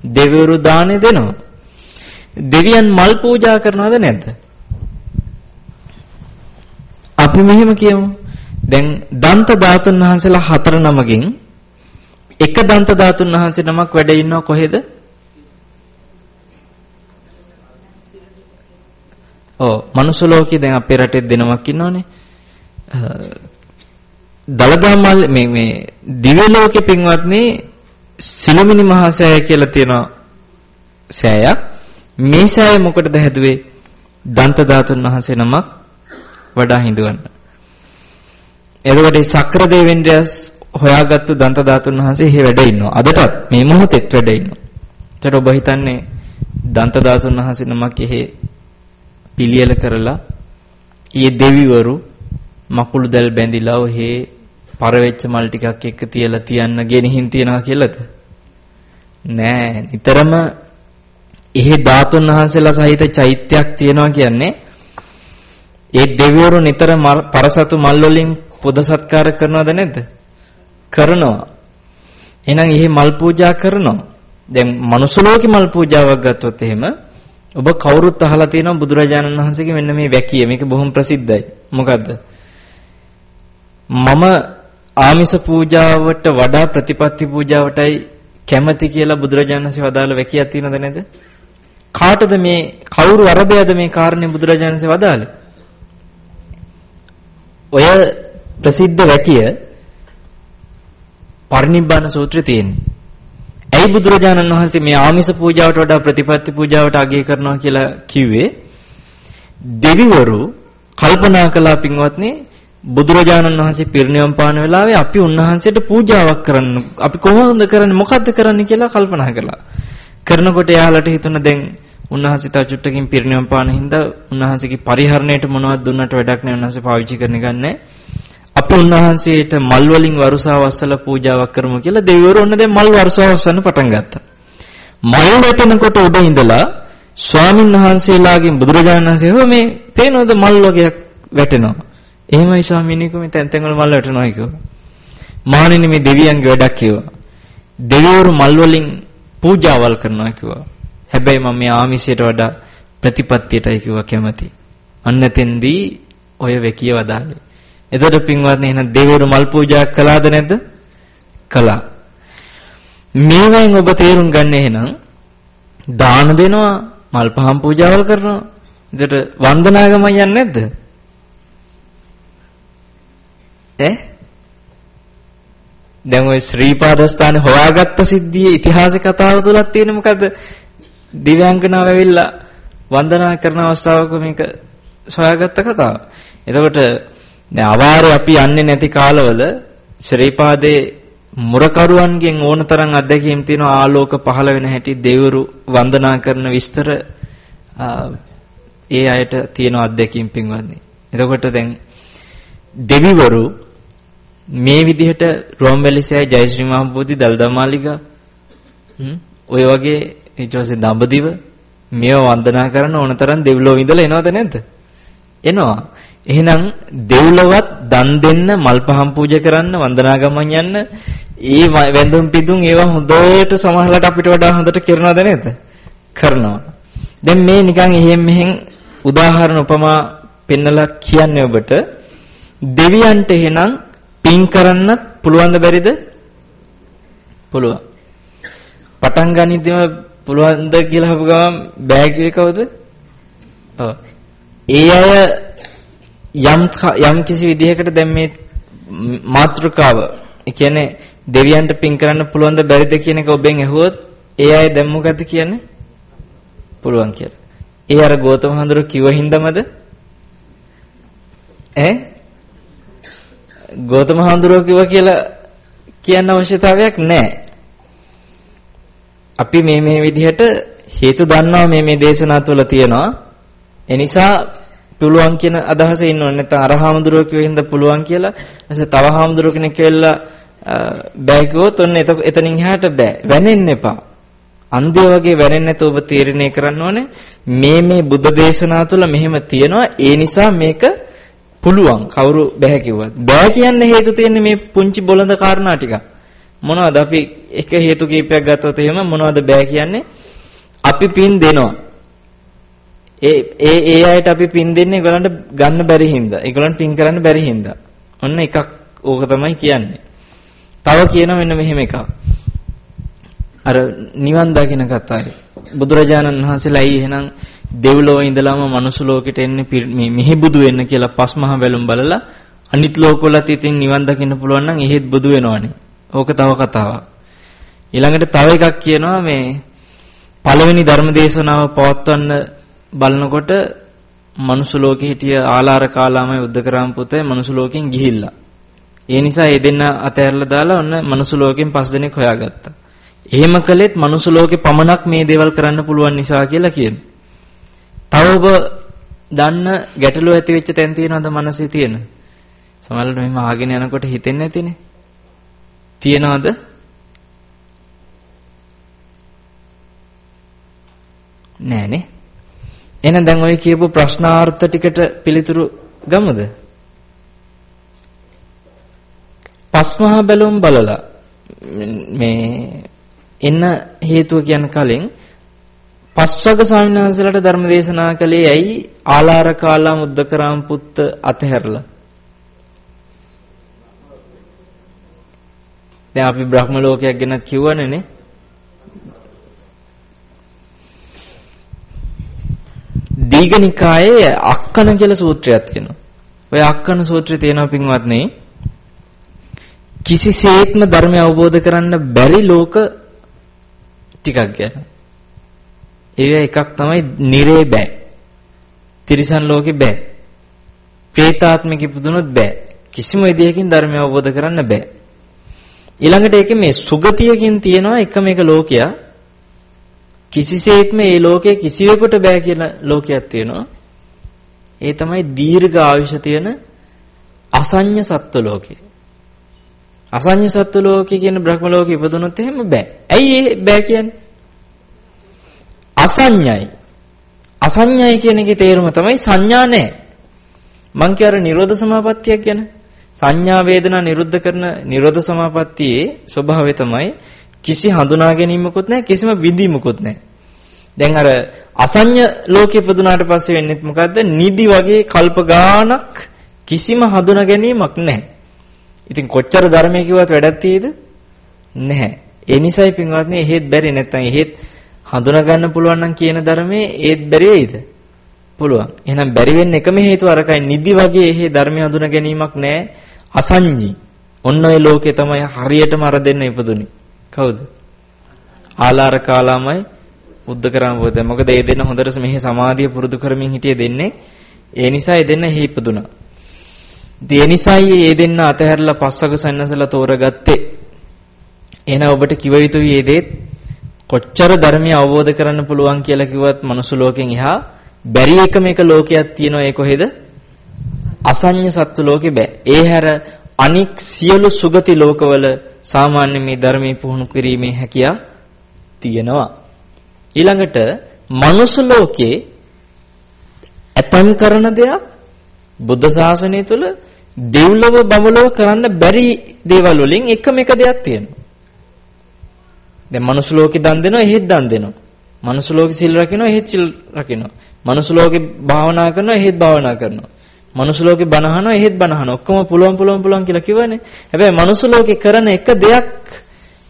දෙවිවරු දානි දෙනවා. දෙවියන් මල් පූජා කරනවද නැද්ද? අපි මෙහෙම කියමු. දැන් දන්ත ධාතුන් වහන්සේලා හතර නමකින් එක දන්ත ධාතුන් වහන්සේ නමක් වැඩ ඉන්නව කොහෙද? ඔව් මනුස්ස ලෝකේ දැන් අපේ රටේ දෙනමක් ඉන්නවනේ. දලදා මල් මේ මේ දිව්‍ය ලෝකේ පින්වත්නි සිළුමිණි මහා සෑය කියලා තියෙනවා සෑයක්. මේ සෑය මොකටද හැදුවේ? දන්ත ධාතුන් වහන්සේ නමක් වඩා හිඳවන්න. එතකොට සක්‍ර දෙවෙන්ද්‍රයස් හොයාගත්තු දන්ත ධාතුන් වහන්සේ එහෙ වැඩ ඉන්නවා. අදටත් මේ මොහොතෙත් වැඩ ඉන්නවා. ඒතර ඔබ හිතන්නේ දන්ත ධාතුන් වහන්සේ නමක් එහෙ පිළියෙල කරලා ඊ දෙවිවරු මකුළු දැල් බැඳිලා ඔහේ පරවෙච්ච මල් ටිකක් එක්ක තියලා තියන්න ගෙනihin තියනවා කියලාද? නෑ. නිතරම එහෙ ධාතුන් වහන්සේලා සහිත චෛත්‍යයක් තියෙනවා කියන්නේ ඒ දෙවිවරු නිතර පරසතු මල් වලින් පුද සත්කාර කරනවද නැද්ද? කරනවා. එහෙනම් එහෙ මල් පූජා කරනවා. දැන් මනුස්ස ලෝකේ මල් පූජාවක් ගත්තොත් එහෙම ඔබ කවුරුත් අහලා තියෙනවා බුදුරජාණන් වහන්සේගේ මෙන්න මේ වැකිය. මේක බොහොම ප්‍රසිද්ධයි. මොකද්ද? මම ආමිස පූජාවට වඩා ප්‍රතිපත්ති පූජාවටයි කැමති කියලා බුදුරජාණන් වහන්සේ වදාළ වැකියක් තියෙනවද නේද? කාටද මේ කවුරු අරබයද මේ කාරණේ බුදුරජාණන් වහන්සේ වදාළේ? ඔය ප්‍රසිද්ධ වැකිය පරිනිබ්බාන සූත්‍රයේ තියෙන්නේ. ඇයි බුදුරජාණන් වහන්සේ මේ ආමිස පූජාවට වඩා ප්‍රතිපත්ති පූජාවට අගය කරනවා කියලා කිව්වේ? දෙවිවරු කල්පනා කළා පින්වත්නි බුදුරජාණන් වහන්සේ පිරිනිවන් පාන වෙලාවේ අපි උන්වහන්සේට පූජාවක් කරන්න අපි කොහොමද කරන්නේ මොකද්ද කරන්නේ කියලා කල්පනා කළා. කරනකොට එයාලට හිතුණ දැන් උන්වහන්සේ තව චුට්ටකින් පිරිනිවන් පාන හින්දා උන්වහන්සේගේ පරිහරණයට මොනවද දුන්නට වැඩක් නැහැ උන්වහන්සේ පාවිච්චි කරන්න ගන්නෑ. අපි උන්වහන්සේට මල් වලින් වරුසාව වස්සලා පූජාවක් කරමු කියලා දෙවිවරු ඔන්න දැන් මල් වරුසාව වස්සන්න පටන් ගත්තා. මල් වැටෙනකොට උඩ ඉඳලා ස්වාමින් වහන්සේලාගෙන් බුදුරජාණන් වහන්සේ හෝ මේ පේනවද මල් වගේක් වැටෙනවා. එහෙමයි ස්වාමීනි කොහොමද තැන් තැන් වල මල් වැටෙනවා කිව්වා. මහණෙනි මේ දෙවියන්ගේ වැඩක් කිව්වා. දෙවිවරු මල් වලින් පූජාවල් කරනවා කිව්වා. හැබැයි මම මේ ආමිෂයට වඩා ප්‍රතිපත්තියටයි කිව්වා කැමති. අන්න තෙන්දී ඔය වෙකිය වදාළේ. එතකොට පින්වත්නි එහෙනම් දෙවිවරු මල් පූජා කළාද නැද්ද? කළා. මේවෙන් ඔබ තේරුම් ගන්න එහෙනම් දාන දෙනවා මල් පහන් පූජාවල් කරනවා. එතකොට වන්දනාගම යන්නේ නැද්ද? ඈ දැන් ওই ශ්‍රීපාද ස්ථානේ හොයාගත්ත සිද්ධියේ ඉතිහාස කතාව තුලක් තියෙන මොකද්ද? දිව්‍යාංගනාව ඇවිල්ලා වන්දනා කරන අවස්ථාවක මේක සොයාගත්ත කතාව. එතකොට දැන් අවාරේ අපි යන්නේ නැති කාලවල ශ්‍රීපාදේ මුරකරුවන්ගෙන් ඕනතරම් අත්දැකීම් තියෙනවා ආලෝක පහළ වෙන හැටි දෙවිවරු වන්දනා කරන විස්තර ඒ අයට තියෙන අත්දැකීම් පින්වත්නි. එතකොට දැන් දෙවිවරු මේ විදිහට රෝම්වැලිසෑයි ජයශ්‍රී මහබෝධි දල්දමාලිගා ඔය වගේ ඊට පස්සේ දඹදිව මේව වන්දනා කරන ඕනතරම් දෙව්ලොව ඉඳලා එනවද නැද්ද? එනවා. එහෙනම් දෙව්ලොවත් දන් දෙන්න මල් පහන් පූජා කරන්න වන්දනා ගමන් යන්න ඒ වැඳුම් පිදුම් ඒවා හොඳට සමහරලාට අපිට වඩා හොඳට කරනවද නැද්ද? කරනවා. දැන් මේ නිකන් එහෙම් මෙහෙන් උදාහරණ උපමා පෙන්නලා කියන්නේ ඔබට දෙවියන්ට එහෙනම් පින් කරන්න පුළුවන්ද බැරිද? පුළුවන්. පටන් ගනිද්දිම පුළුවන්ද කියලා අහපු ගමන් බෑ කියේ කවුද? ඔව්. ඒ අය යම් යම් කිසි විදිහකට දැන් මේ මාත්‍රකාව ඒ කියන්නේ දෙවියන්ට පින් කරන්න පුළුවන්ද බැරිද කියන එක ඔබෙන් ඇහුවොත් ඒ අය දැන් මොකද කියන්නේ? පුළුවන් කියලා. ඒ අර ගෝතම හඳුර කිව්ව හින්දාමද? ඈ? ගෝතම හඳුරෝ කිව්වා කියලා කියන්න අවශ්‍යතාවයක් නැහැ. අපි මේ මේ විදිහට හේතු දන්නවා මේ මේ දේශනා තුළ තියෙනවා. ඒ නිසා පුළුවන් කියන අදහසේ ඉන්න ඕනේ. නැත්නම් අරහාමුදුරුවෝ කියෙහිඳ පුළුවන් කියලා. ඊට තව හාමුදුරුවෝ කෙනෙක් කියලා බෑ කිව්වොත් ඔන්න එතනින් එහාට බෑ. වැනෙන්න එපා. අන්ධය වගේ වැරෙන්නේ නැතුව ඔබ තීරණය කරන්න ඕනේ මේ මේ බුද්ධ දේශනා තුළ මෙහෙම තියෙනවා ඒ නිසා මේක පුළුවන් කවුරු බෑ කිව්වත් බෑ කියන්න හේතු තියෙන්නේ මේ පුංචි බොළඳ කාරණා ටික මොනවද අපි එක හේතු කීපයක් ගත්තොත් එහෙම මොනවද බෑ කියන්නේ අපි පින් දෙනවා ඒ ඒ ඒ අයට අපි පින් දෙන්නේ ඒගොල්ලන්ට ගන්න බැරි හින්දා ඒගොල්ලන්ට පින් කරන්න බැරි හින්දා ඔන්න එකක් ඕක තමයි කියන්නේ තව කියනවා මෙන්න මෙහෙම එකක් අර නිවන් දකින්න කතාවේ බුදුරජාණන් වහන්සේලා ඇයි එහෙනම් දෙව්ලොව ඉඳලාම මනුස්ස ලෝකෙට එන්නේ මේ මෙහි බුදු වෙන්න කියලා පස්මහ බැලුම් බලලා අනිත් ලෝකවලත් ඉතින් නිවන් දකින්න පුළුවන් නම් එහෙත් බුදු වෙනවනේ. ඕක තව කතාවක්. ඊළඟට තව එකක් කියනවා මේ පළවෙනි ධර්ම දේශනාව පවත්වන්න බලනකොට මනුස්ස ලෝකෙ හිටිය ආලාර කාලාමයි උද්දකරාම පුතේ මනුස්ස ලෝකෙන් ගිහිල්ලා. ඒ නිසා ඒ දෙන්න අතහැරලා දාලා ඔන්න මනුස්ස ලෝකෙන් පස් දෙනෙක් හොයාගත්තා. එහෙම කළෙත් මනුස්ස ලෝකේ පමණක් මේ දේවල් කරන්න පුළුවන් නිසා කියලා කියන. තව ඔබ දන්න ගැටලුව ඇති වෙච්ච තැන් තියෙනවද මනසේ තියෙන? සමහරවිට මෙහෙම ආගෙන යනකොට හිතෙන්නේ නැතිනේ. තියෙනවද? නෑනේ. එහෙනම් දැන් ඔය කියපු ප්‍රශ්නාර්ථ ටිකට පිළිතුරු ගමුද? පස්මහා බැලුම් බලලා මේ එන්න හේතුව කියන කලින් පස්වග ස්වාමීන් වහන්සේලාට ධර්ම දේශනා කළේ ඇයි? ආලාර කාලා මුද්දකරාම් පුත්ත අතහැරලා. දැන් අපි බ්‍රහ්ම ලෝකයක් ගැනත් කිව්වනේ නේ. දීඝනිකායේ අක්කන කියලා සූත්‍රයක් තියෙනවා. ඔය අක්කන සූත්‍රය තියෙනවා පින්වත්නි. කිසිසේත්ම ධර්මය අවබෝධ කරන්න බැරි ලෝක ටිකක් ගැන. ඒ එකක් තමයි නිරේ බෑ. තිරිසන් ලෝකේ බෑ. പ്രേතාත්මික ඉපදුනොත් බෑ. කිසිම විදියකින් ධර්මය අවබෝධ කරන්න බෑ. ඊළඟට ඒකේ මේ සුගතියකින් තියෙනවා එකම එක ලෝකයක්. කිසිසේත්ම මේ ලෝකයේ කිසිවෙකුට බෑ කියන ලෝකයක් තියෙනවා. ඒ තමයි දීර්ඝ ආයුෂ තියෙන අසඤ්ඤ සත්ත්ව ලෝකේ. අසඤ්ඤ සත්ත්ව ලෝකේ කියන බ්‍රහ්ම ලෝකේ ඉපදුනොත් එහෙම බෑ. ඇයි ඒ බෑ කියන්නේ? අසඤ්ඤයි. අසඤ්ඤයි කියන එකේ තේරුම තමයි සංඥා නැහැ. මං කිය අර නිරෝධ සමාපත්තියක් ගැන. සංඥා වේදනා නිරුද්ධ කරන නිරෝධ සමාපත්තියේ ස්වභාවය තමයි කිසි හඳුනා ගැනීමකුත් නැහැ කිසිම විඳීමකුත් නැහැ. දැන් අර අසඤ්ඤ ලෝකෙ ඉපදුනාට පස්සේ වෙන්නේ මොකද්ද? නිදි වගේ කල්ප ගානක් කිසිම හඳුනා ගැනීමක් නැහැ. ඉතින් කොච්චර ධර්මයේ කිව්වත් වැඩක් තියෙද? නැහැ. ඒ නිසායි පින්වත්නි එහෙත් බැරි නැත්තම් එහෙත් හඳුනා ගන්න පුළුවන් නම් කියන ධර්මයේ ඒත් බැරි වෙයිද? පුළුවන්. එහෙනම් බැරි වෙන්න එකම හේතුව අරකයි නිදි වගේ එහෙ ධර්මය හඳුනා ගැනීමක් නැහැ. අසංජී. ඔන්න ඔය ලෝකේ තමයි හරියටම අර දෙන්න ඉපදුනේ. කවුද? ආලාර කාලාමයි බුද්ධකරම පොත. මොකද ඒ දෙන්න හොඳට මෙහි සමාධිය පුරුදු කරමින් හිටියේ දෙන්නේ. ඒ නිසා ඒ දෙන්න එහි ඉපදුනා. ඒ නිසායි මේ දෙන්න අතහැරලා පස්වග සන්නසලා තෝරගත්තේ. එහෙනම් ඔබට කිව යුතුයි මේ දේත් කොච්චර ධර්මය අවබෝධ කරන්න පුළුවන් කියලා කිව්වත් මනුස්ස ලෝකෙන් එහා බැරි එකම එක ලෝකයක් තියෙනවා ඒ කොහෙද? අසඤ්ඤ සත්ත්ව ලෝකේ බෑ. ඒ හැර අනික් සියලු සුගති ලෝකවල සාමාන්‍ය මේ ධර්මයේ පුහුණු කිරීමේ හැකියාව තියෙනවා. ඊළඟට මනුස්ස ලෝකේ ඇතම් කරන දෙයක් බුද්ධ ශාසනය තුල දෙව්ලොව බඹලොව කරන්න බැරි දේවල් වලින් එකම එක දෙයක් තියෙනවා. දැන් මනුස්ස ලෝකේ දන් දෙනවා එහෙත් දන් දෙනවා. මනුස්ස ලෝකේ සිල් රකින්නවා එහෙත් සිල් රකින්නවා. මනුස්ස ලෝකේ භාවනා කරනවා එහෙත් භාවනා කරනවා. මනුස්ස ලෝකේ බණ අහනවා එහෙත් බණ අහනවා. ඔක්කොම පුළුවන් පුළුවන් පුළුවන් කියලා කිව්වනේ. හැබැයි මනුස්ස ලෝකේ කරන එක දෙයක්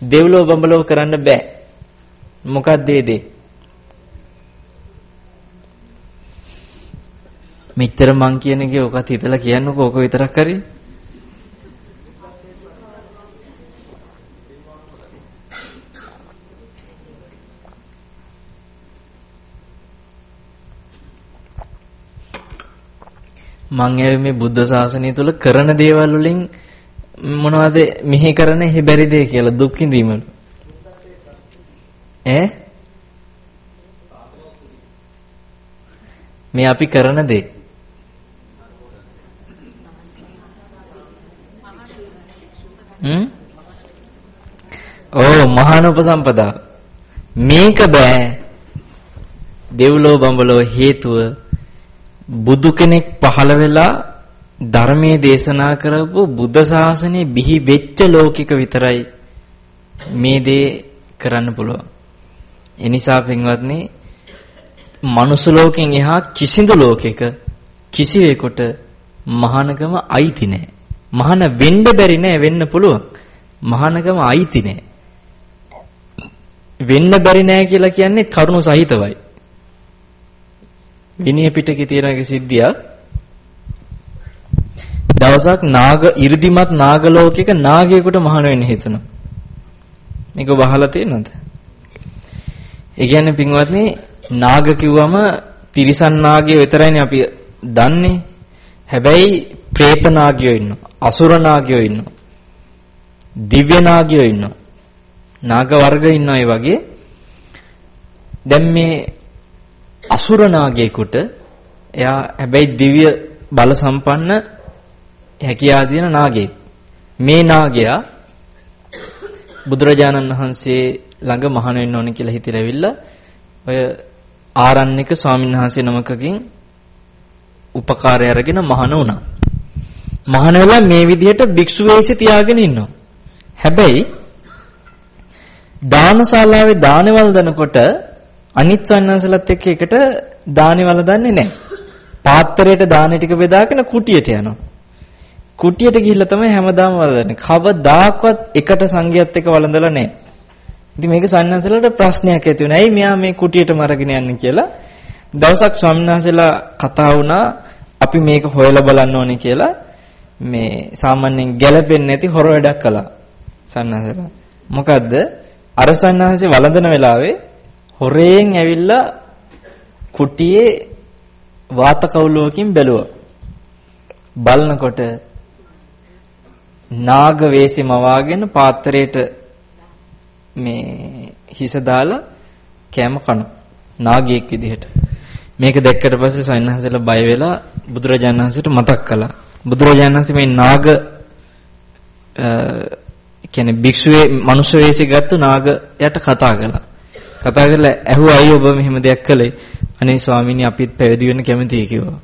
දෙව්ලොව බඹලොව කරන්න බෑ. මොකක්ද ඒ දේ? මෙච්චර මං කියන එකේ ඔකත් හිතලා කියන්නකෝ ඔක විතරක් හරි. මං මේ බුද්ධ ශාසනය තුල කරන දේවල් වලින් මොනවද මෙහි කරන හේ බැරි දේ කියලා දුක් විඳීමලු. ඈ? මේ අපි කරන දේ. හ්ම්? ඕ මහාන උපසම්පදා. මේක බෑ. දෙව්ලෝ බඹලෝ හේතුව බුදු කෙනෙක් පහළ වෙලා ධර්මයේ දේශනා කරපු බුද්ධ ශාසනය බිහි වෙච්ච ලෝකික විතරයි මේ දේ කරන්න පුළුවන්. ඒ නිසා පින්වත්නි මනුස්ස ලෝකෙන් එහා කිසිදු ලෝකයක කිසිවෙකුට මහානකම අයිති නැහැ. මහාන වෙන්න බැරි නෑ වෙන්න පුළුවන්. මහානකම අයිති නෑ. වෙන්න බැරි නෑ කියලා කියන්නේ කරුණු සහිතවයි. විනය පිටකේ තියෙන එක සිද්ධියක්. දවසක් නාග 이르දිමත් නාග ලෝකයක නාගයෙකුට මහාන වෙන්න හිතුණා. මේක වහලා තියෙනවද? ඒ කියන්නේ පින්වත්නි නාග කිව්වම තිරිසන් නාගය විතරයිනේ අපි දන්නේ. හැබැයි പ്രേත නාගයෝ ඉන්නවා. අසුර නාගයෝ ඉන්නවා. දිව්‍ය නාගයෝ ඉන්නවා. නාග වර්ග ඉන්නවා ඒ වගේ. දැන් මේ අසුර නාගයෙකුට එයා හැබැයි දිව්‍ය බල සම්පන්න හැකියාව තියෙන නාගයෙක්. මේ නාගයා බුදුරජාණන් වහන්සේ ළඟ මහාන වෙන්න ඕනේ කියලා හිතලා ඇවිල්ලා ඔය ආරණ්‍යක ස්වාමීන් වහන්සේ නමකකින් උපකාරය අරගෙන මහාන වුණා. මහාන වෙලා මේ විදිහට භික්ෂු වෙස්සේ තියාගෙන ඉන්නවා. හැබැයි දානශාලාවේ දානවල දනකොට අනිත් සන්නසලත් එක්ක එකට දානවල දන්නේ නැහැ. පාත්‍රයට දාන ටික බෙදාගෙන කුටියට යනවා. කුටියට ගිහිල්ලා තමයි හැමදාම වළඳන්නේ. කවදාකවත් එකට සංගියත් එක්ක වළඳලා නැහැ. ඉතින් මේක සන්නසලට ප්‍රශ්නයක් ඇති වෙනවා. ඇයි මෙයා මේ කුටියටම අරගෙන යන්නේ කියලා. දවසක් ස්වාමීන් වහන්සේලා කතා වුණා අපි මේක හොයලා බලන්න ඕනේ කියලා මේ සාමාන්‍යයෙන් ගැළපෙන්නේ නැති හොර වැඩක් කළා සන්නහසලා. මොකද්ද? අර සන්නහසේ වළඳන වෙලාවේ හොරෙන් ඇවිල්ලා කුටියේ වාත කවුලුවකින් බැලුවා. බලනකොට නාග වේසෙම වාගෙන පාත්‍රයට මේ හිස දාලා කැම කන නාගයෙක් විදිහට මේක දැක්කට පස්සේ සයන්හන්සලා බය වෙලා බුදුරජාණන් වහන්සේට මතක් කළා. බුදුරජාණන් වහන්සේ මේ නාග කියන්නේ භික්ෂුවේ මනුෂ්‍ය වේශي ගත්තු නාගයට කතා කළා. කතා කරලා ඇහුවා අයියෝ ඔබ මෙහෙම දෙයක් කළේ. අනේ ස්වාමීනි අපිත් පැවිදි වෙන්න කැමතියි කිව්වා.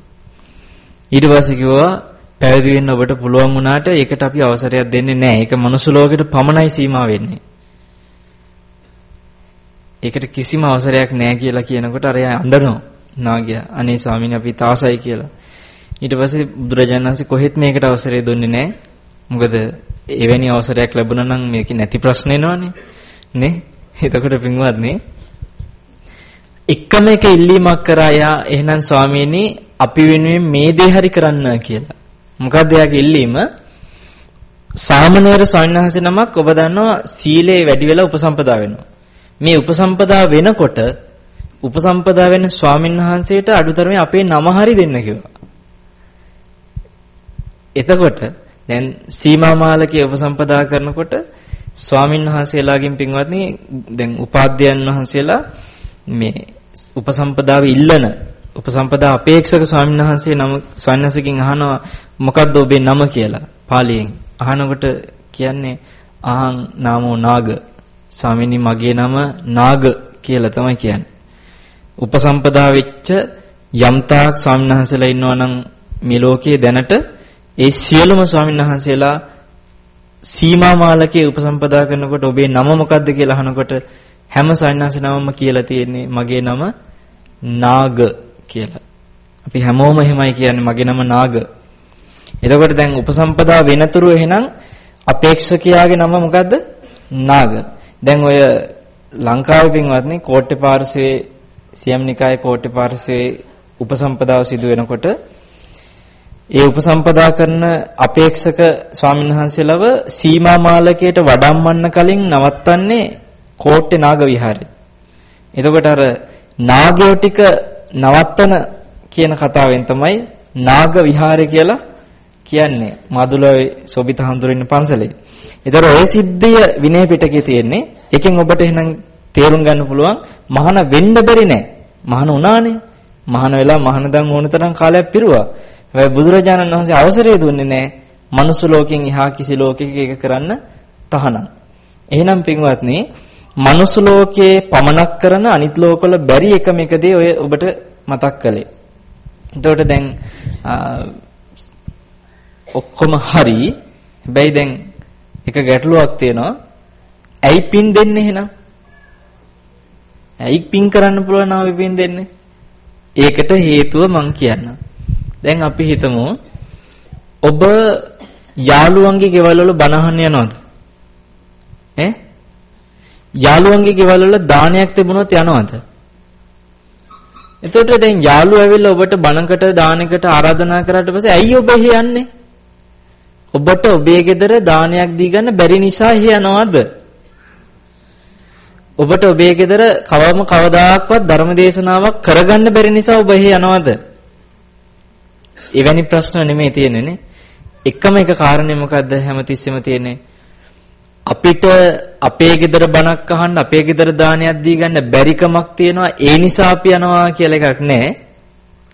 ඊට පස්සේ කිව්වා පැවිදි වෙන්න ඔබට පුළුවන් වුණාට ඒකට අපි අවසරයක් දෙන්නේ නැහැ. ඒක මනුස්ස ලෝකෙට පමණයි සීමා වෙන්නේ. ඒකට කිසිම අවසරයක් නැහැ කියලා කියනකොට අර අඬනවා. නාගයා අනේ ස්වාමීනි අපි තාසයි කියලා. ඊට පස්සේ බුදුරජාණන් වහන්සේ කොහෙත් මේකට අවසරය දුන්නේ නැහැ. මොකද එවැනි අවසරයක් ලැබුණා නම් මේක නැති ප්‍රශ්න එනවනේ. නේ? එතකොට පින්වත්නි එකම එක ඉල්ලීමක් කරා යා එහෙනම් ස්වාමීනි අපි වෙනුවෙන් මේ දේ හරි කරන්න කියලා. මොකක්ද එයාගේ ඉල්ලීම? සාමණේර ස්වාමීන් වහන්සේ නමක් ඔබ දන්නවා සීලේ වැඩි වෙලා උපසම්පදා වෙනවා. මේ උපසම්පදා වෙනකොට උපසම්පදා වෙන ස්වාමීන් වහන්සේට අඩුතරමේ අපේ නම හරි දෙන්න කිව්වා. එතකොට දැන් සීමා මාලකයේ උපසම්පදා කරනකොට ස්වාමීන් වහන්සේලාගෙන් පින්වත්නි දැන් උපාධ්‍යයන් වහන්සේලා මේ උපසම්පදාව ඉල්ලන උපසම්පදා අපේක්ෂක ස්වාමීන් වහන්සේ නම ස්වාමීන් අහනවා මොකද්ද ඔබේ නම කියලා පාලියෙන්. අහනකොට කියන්නේ අහං නාමෝ නාග. ස්වාමීනි මගේ නම නාග කියලා තමයි කියන්නේ. උපසම්පදා වෙච්ච යම්තාක් ස්වාමීන් වහන්සේලා ඉන්නවා නම් මේ ලෝකයේ දැනට ඒ සියලුම ස්වාමීන් වහන්සේලා සීමා මාලකයේ උපසම්පදා කරනකොට ඔබේ නම මොකද්ද කියලා අහනකොට හැම සන්නාස නමම කියලා තියෙන්නේ මගේ නම නාග කියලා. අපි හැමෝම එහෙමයි කියන්නේ මගේ නම නාග. එතකොට දැන් උපසම්පදා වෙනතුරු එහෙනම් අපේක්ෂකයාගේ නම මොකද්ද? නාග. දැන් ඔය ලංකාවේ පින්වත්නි කෝට්ටේ පාර්ශවයේ සියම් නිකායේ කෝට්ටේ පාර්ශවයේ උපසම්පදාව සිදු වෙනකොට ඒ උපසම්පදා කරන අපේක්ෂක ස්වාමින්වහන්සේලව සීමා මාලකයට වඩම්මන්න කලින් නවත්තන්නේ කෝට්ටේ නාග විහාරේ. එතකොට අර නාගයෝ ටික නවත්තන කියන කතාවෙන් තමයි නාග විහාරය කියලා කියන්නේ මදුලේ සොබිත හඳුරින්න පන්සලේ. ඒතර ඔය සිද්ධිය විනය පිටකේ තියෙන්නේ. එකෙන් ඔබට එහෙනම් තේරුම් ගන්න පුළුවන් මහාන වෙන්න බැරි නෑ. මහාන උනානේ. මහාන වෙලා මහානදන් ඕන තරම් කාලයක් පිරුවා. හැබැයි බුදුරජාණන් වහන්සේ අවසරය දුන්නේ නෑ. මනුස්ස ලෝකෙන් එහා කිසි ලෝකයක එක කරන්න තහනම්. එහෙනම් පින්වත්නි මනුස්ස ලෝකයේ පමනක් කරන අනිත් ලෝකවල බැරි එකම එක දේ ඔය ඔබට මතක් කළේ. එතකොට දැන් ඔක්කොම හරි. හැබැයි දැන් එක ගැටලුවක් තියෙනවා. ඇයි පින් දෙන්නේ එහෙනම්? ඇයි පින් කරන්න පුළුවන් ආවෙ පින් දෙන්නේ? ඒකට හේතුව මං කියන්නම්. දැන් අපි හිතමු ඔබ යාළුවන්ගේ ගෙවල් වල බණ අහන්න යනවද? ඈ? යාළුවන්ගේ ගෙවල් වල දානයක් තිබුණොත් යනවද? එතකොට දැන් යාළුවා ඇවිල්ලා ඔබට බණකට දානකට ආරාධනා කරාට පස්සේ ඇයි ඔබ එහෙ යන්නේ? ඔබට ඔබේ ගෙදර දානයක් දී ගන්න බැරි නිසා එහෙ යනවද? ඔබට ඔබේ ගෙදර කවම කවදාක්වත් ධර්ම දේශනාවක් කරගන්න බැරි නිසා ඔබ එහෙ යනවද? එවැනි ප්‍රශ්න නෙමෙයි තියෙන්නේ නේ. එකම එක කාරණේ මොකද්ද හැමතිස්සෙම තියෙන්නේ? අපිට අපේ ගෙදර බණක් අහන්න අපේ ගෙදර දානයක් දී ගන්න බැරිකමක් තියෙනවා ඒ නිසා අපි යනවා කියලා එකක් නැහැ.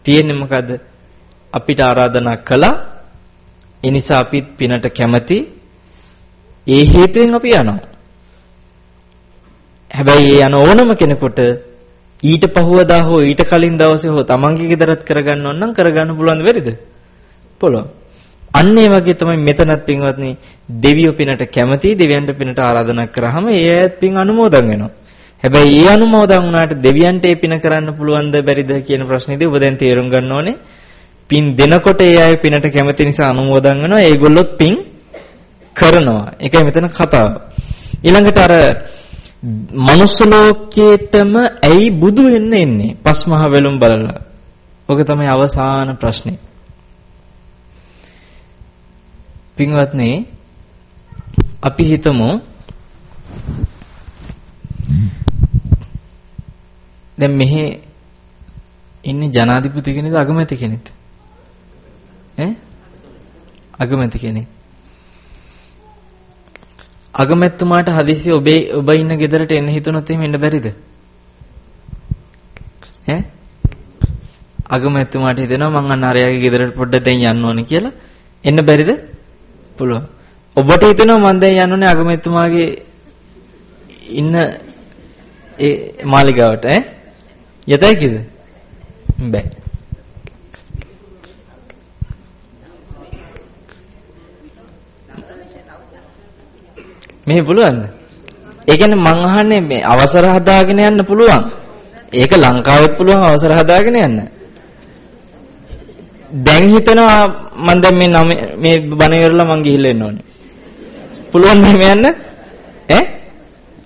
තියෙන්නේ මොකද්ද? අපිට ආරාධනා කළා. ඒ නිසා අපිත් පිනට කැමති. ඒ හේතුවෙන් අපි යනවා. හැබැයි ඒ යන ඕනම කෙනෙකුට ඊට පහුවදා හෝ ඊට කලින් දවසේ හෝ තමන්ගේ ගෙදරත් කරගන්න ඕන නම් කරගන්න පුළුවන් වෙරිද? පුළුවන්. අන්න ඒ වගේ තමයි මෙතනත් පින්වත්නි දෙවියෝ පිනට කැමති දෙවියන්ට පිනට ආරාධනා කරාම ඒ අයත් පින් අනුමෝදන් වෙනවා. හැබැයි ඒ අනුමෝදන් වුණාට දෙවියන්ට ඒ පින කරන්න පුළුවන්ද බැරිද කියන ප්‍රශ්නේදී ඔබ දැන් තේරුම් ගන්න ඕනේ. පින් දෙනකොට ඒ අය පිනට කැමති නිසා අනුමෝදන් වෙනවා. ඒගොල්ලොත් පින් කරනවා. ඒකයි මෙතන කතාව. ඊළඟට අර මනුස්ස ලෝකයේටම ඇයි බුදු වෙන්න එන්නේ? පස්මහ වෙලුම් බලලා. ඔක තමයි අවසාන ප්‍රශ්නේ. පින්වත්නි අපි හිතමු දැන් මෙහි ඉන්නේ ජනාධිපති කෙනෙක්ද අගමැති කෙනෙක්ද ඈ අගමැති කෙනෙක් අගමැතිතුමාට හදිසි ඔබේ ඔබ ඉන්න ගෙදරට එන්න හිතුනොත් එහෙම එන්න බැරිද ඈ අගමැතිතුමාට හිතෙනවා මං අන්න අරයාගේ ගෙදරට පොඩ්ඩක් දැන් යන්න ඕනේ කියලා එන්න බැරිද පුළුවන්. ඔබට හිතෙනවා මම දැන් යන්න ඕනේ අගමැතිතුමාගේ ඉන්න ඒ මාලිගාවට ඈ? යතයි කිද? බෑ. මේ පුළුවන්ද? ඒ කියන්නේ මං අහන්නේ මේ අවසර හදාගෙන යන්න පුළුවන්. ඒක ලංකාවෙත් පුළුවන් අවසර හදාගෙන යන්න. දැන් හිතනවා මම දැන් මේ නම මේ බණ ඉවරලා මං ගිහිල්ලා එන්න ඕනේ. පුළුවන් එහෙම යන්න? ඈ?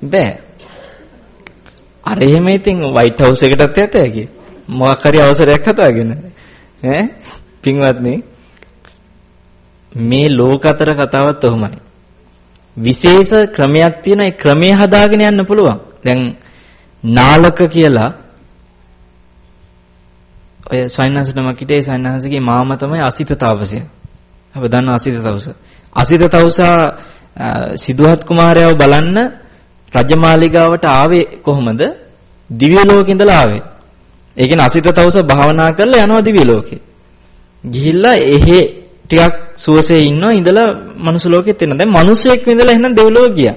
බෑ. අර එහෙම ඉතින් වයිට් හවුස් එකටත් යත හැකි. මොකක් හරි අවසරයක් හදාගෙන. ඈ? පින්වත්නි මේ ලෝක අතර කතාවත් ඔහොමයි. විශේෂ ක්‍රමයක් තියෙන ඒ ක්‍රමයේ හදාගෙන යන්න පුළුවන්. දැන් නාලක කියලා ඔය සයන්හන්ස නමක් හිටියේ සයන්හන්සගේ මාමා තමයි අසිත තාපසය. අප දන්න අසිත තවුස. අසිත තවුසා සිදුහත් කුමාරයව බලන්න රජමාලිගාවට ආවේ කොහොමද? දිව්‍ය ලෝකෙ ඉඳලා ආවේ. ඒ කියන්නේ අසිත තවුස භාවනා කරලා යනවා දිව්‍ය ලෝකේ. ගිහිල්ලා එහෙ ටිකක් සුවසේ ඉන්නවා ඉඳලා මනුස්ස ලෝකෙත් එනවා. දැන් මිනිස්සෙක් විඳලා එහෙනම් දෙව්ලොව ගියා.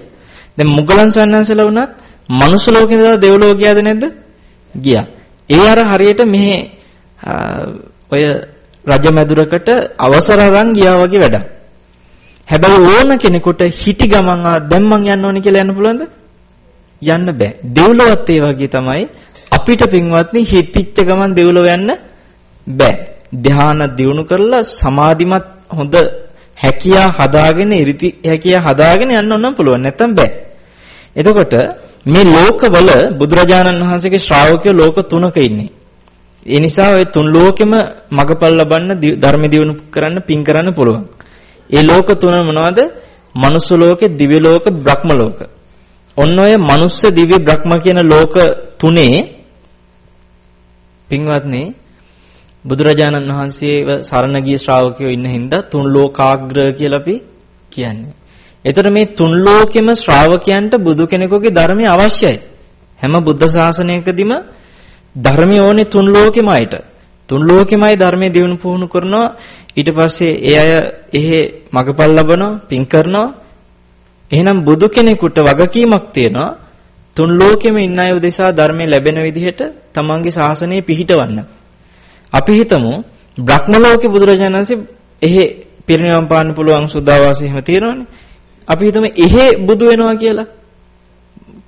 දැන් මුගලන් සන්නන්සලා වුණත් මනුස්ස ලෝකේ ඉඳලා දෙව්ලොව ගියාද නැද්ද? ගියා. ඒ අර හරියට මෙහි ඔය රජ මැදුරකට අවසර අරන් ගියා වගේ වැඩක්. හැබැයි ඕන කෙනෙකුට හිටි ගමන් දැන් මං යන්න ඕනි කියලා යන්න පුළුවන්ද? යන්න බෑ. දෙව්ලොවත් ඒ වගේ තමයි අපිට පින්වත්නි හිතිච්ච ගමන් දෙව්ලොව යන්න බෑ. ධාන දියුණු කරලා සමාධිමත් හොඳ හැකියා හදාගෙන ඉරිති හැකියා හදාගෙන යන්න ඕනම් පුළුවන්. නැත්තම් බෑ. එතකොට මේ ලෝකවල බුදුරජාණන් වහන්සේගේ ශ්‍රාවකයෝ ලෝක තුනක ඉන්නේ. ඒ නිසා ওই තුන් ලෝකෙම මගපල් ලබන්න ධර්ම දියුණු කරන්න පින් කරන්න පුළුවන්. ඒ ලෝක තුන මොනවද? මනුස්ස ලෝකේ, දිව්‍ය ලෝක, බ්‍රහ්ම ලෝක. ඔන්න ඔය මනුස්ස, දිව්‍ය, බ්‍රහ්ම කියන ලෝක තුනේ පින්වත්නි බුදුරජාණන් වහන්සේව සරණ ගිය ශ්‍රාවකයෝ ඉන්න හින්දා තුන් ලෝකාග්‍ර කියලා අපි කියන්නේ. එතකොට මේ තුන් ලෝකෙම ශ්‍රාවකයන්ට බුදු කෙනෙකුගේ ධර්මය අවශ්‍යයි. හැම බුද්ධ ශාසනයකදීම ධර්මය ඕනේ තුන් ලෝකෙමයිට. තුන් ලෝකෙමයි ධර්මයේ දිනු පුහුණු කරනවා. ඊට පස්සේ ඒ අය එහෙ මගපල් ලබනවා, පින් කරනවා. එහෙනම් බුදු කෙනෙකුට වගකීමක් තියෙනවා. තුන් ලෝකෙම ඉන්න අය උදෙසා ධර්මයේ ලැබෙන විදිහට තමන්ගේ ශාසනය පිහිටවන්න. අපි හිතමු බ්‍රහ්ම ලෝකේ බුදුරජාණන් වහන්සේ එහෙ පිරිනිවන් පාන්න පුළුවන් සුද්ධාවාසය එහෙම තියෙනවනේ. අපි හිතමු එහෙ බුදු වෙනවා කියලා.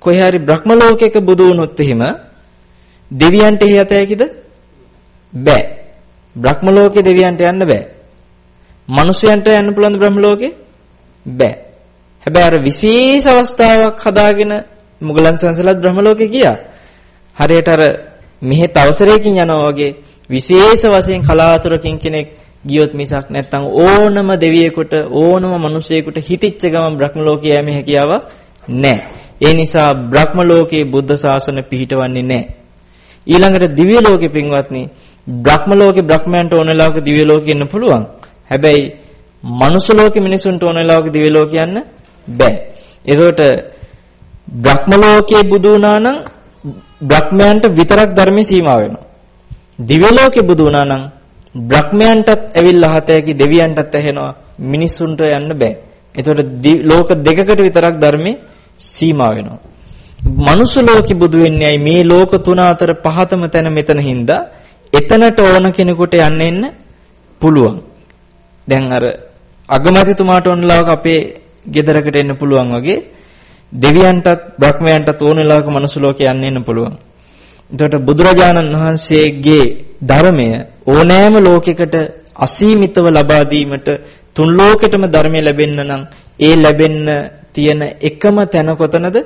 කොහේ හරි බ්‍රහ්ම ලෝකයක බුදු වුණොත් එහෙම දෙවියන්ට එහෙ යත හැකිද? බෑ. බ්‍රහ්ම ලෝකේ දෙවියන්ට යන්න බෑ. මිනිසයන්ට යන්න පුළුවන්ද බ්‍රහ්ම ලෝකේ? බෑ. හැබැයි අර විශේෂ අවස්ථාවක් හදාගෙන මුගලන් සංසලත් බ්‍රහ්ම ලෝකේ ගියා. හරියට අර මෙහෙත් අවසරයකින් යනවා වගේ විශේෂ වශයෙන් කලාතුරකින් කෙනෙක් ගියොත් මිසක් නැත්තම් ඕනම දෙවියෙකුට ඕනම මිනිසෙකුට හිතිච්ච ගමන් බ්‍රහ්ම ලෝකයේ යෑමේ හැකියාවක් නැහැ. ඒ නිසා බ්‍රහ්ම ලෝකයේ බුද්ධ ශාසන පිහිටවන්නේ නැහැ. ඊළඟට දිව්‍ය ලෝකෙ පින්වත්නි බ්‍රහ්ම ලෝකෙ බ්‍රහ්මයන්ට ඕන වෙලාවක දිව්‍ය ලෝකෙ ඉන්න පුළුවන්. හැබැයි මනුස්ස ලෝකෙ මිනිසුන්ට ඕන වෙලාවක දිව්‍ය ලෝකෙ යන්න බෑ. ඒකට බ්‍රහ්ම ලෝකයේ බුදු වුණා නම් බ්‍රහ්මයන්ට විතරක් ධර්මයේ සීමා වෙනවා. දිව්‍ය ලෝකේ බුදු වුණා නම් බ්‍රහ්මයන්ටත් ඇවිල්ලා හතයකි දෙවියන්ටත් ඇහෙනවා මිනිසුන්ට යන්න බෑ. එතකොට ලෝක දෙකකට විතරක් ධර්මයේ සීමා වෙනවා. මනුස්ස ලෝකෙ බුදු වෙන්නේ ඇයි මේ ලෝක තුන අතර පහතම තැන මෙතන හින්දා එතනට ඕන කෙනෙකුට යන්න එන්න පුළුවන්. දැන් අර අගමැතිතුමාට ඕන ලාවක අපේ ගෙදරකට එන්න පුළුවන් වගේ දෙවියන්ටත් බ්‍රහ්මයන්ටත් ඕන ලාවක මනුස්ස ලෝකෙ යන්න එන්න පුළුවන්. එතකොට බුදුරජාණන් වහන්සේගේ ධර්මය ඕනෑම ලෝකයකට අසීමිතව ලබා දීමට තුන් ලෝකෙටම ධර්මය ලැබෙන්න නම් ඒ ලැබෙන්න තියෙන එකම තැන කොතනද?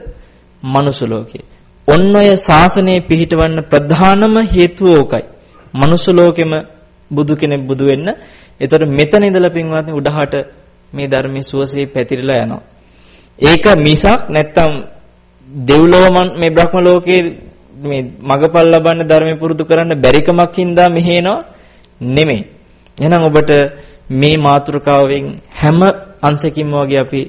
මනුස්ස ලෝකේ. ඔන්න ඔය ශාසනය පිහිටවන්න ප්‍රධානම හේතුව ඕකයි. මනුස්ස ලෝකෙම බුදු කෙනෙක් බුදු වෙන්න. ඒතර මෙතන ඉඳලා පින්වත්නි උඩහට මේ ධර්මයේ සුවසේ පැතිරලා යනවා. ඒක මිසක් නැත්තම් දෙව්ලොව මේ බ්‍රහ්ම ලෝකයේ මේ මගපල් ලබන්න ධර්මය පුරුදු කරන්න බැරිකමක් හින්දා මෙහෙනවා නෙමෙයි. එහෙනම් ඔබට මේ මාතෘකාවෙන් හැම අංශකින්ම වගේ අපි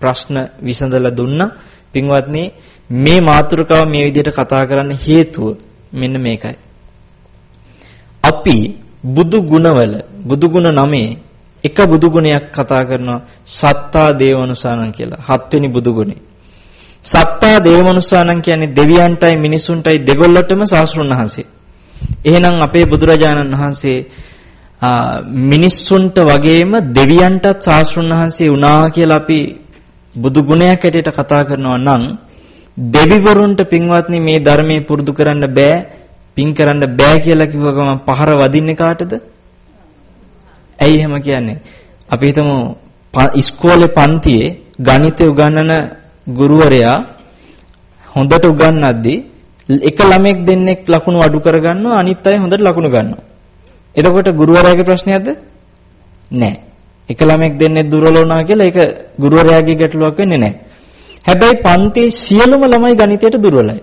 ප්‍රශ්න විසඳලා දුන්නා. පින්වත්නි මේ මාතෘකාව මේ විදිහට කතා කරන්න හේතුව මෙන්න මේකයි. අපි බුදු ගුණවල බුදු ගුණ නමේ එක බුදු ගුණයක් කතා කරනවා සත්තා දේවනුසානං කියලා. හත්වෙනි බුදු ගුණේ. සත්තා දේවමනුස්සානං කියන්නේ දෙවියන්ටයි මිනිසුන්ටයි දෙගොල්ලටම සාස්ෘණ වහන්සේ. එහෙනම් අපේ බුදුරජාණන් වහන්සේ මිනිස්සුන්ට වගේම දෙවියන්ටත් සාස්ෘණ වහන්සේ වුණා කියලා අපි බුදු ගුණයක් ඇටියට කතා කරනවා නම් දෙවිවරුන්ට පින්වත්නි මේ ධර්මයේ පුරුදු කරන්න බෑ පින් කරන්න බෑ කියලා කිව්ව ගමන් පහර වදින්නේ කාටද? ඇයි එහෙම කියන්නේ? අපි හිතමු ඉස්කෝලේ පන්තියේ ගණිතය උගන්වන ගුරුවරයා හොඳට උගන්වද්දී එක ළමෙක් දෙන්නෙක් ලකුණු අඩු කරගන්නවා අනිත් අය හොඳට ලකුණු ගන්නවා. එතකොට ගුරුවරයාගේ ප්‍රශ්නයක්ද? නෑ. එක ළමෙක් දෙන්නෙක් දුර්වල වුණා කියලා ඒක ගුරුවරයාගේ ගැටලුවක් වෙන්නේ නෑ. හැබැයි පන්තියේ සියලුම ළමයි ගණිතයට දුර්වලයි.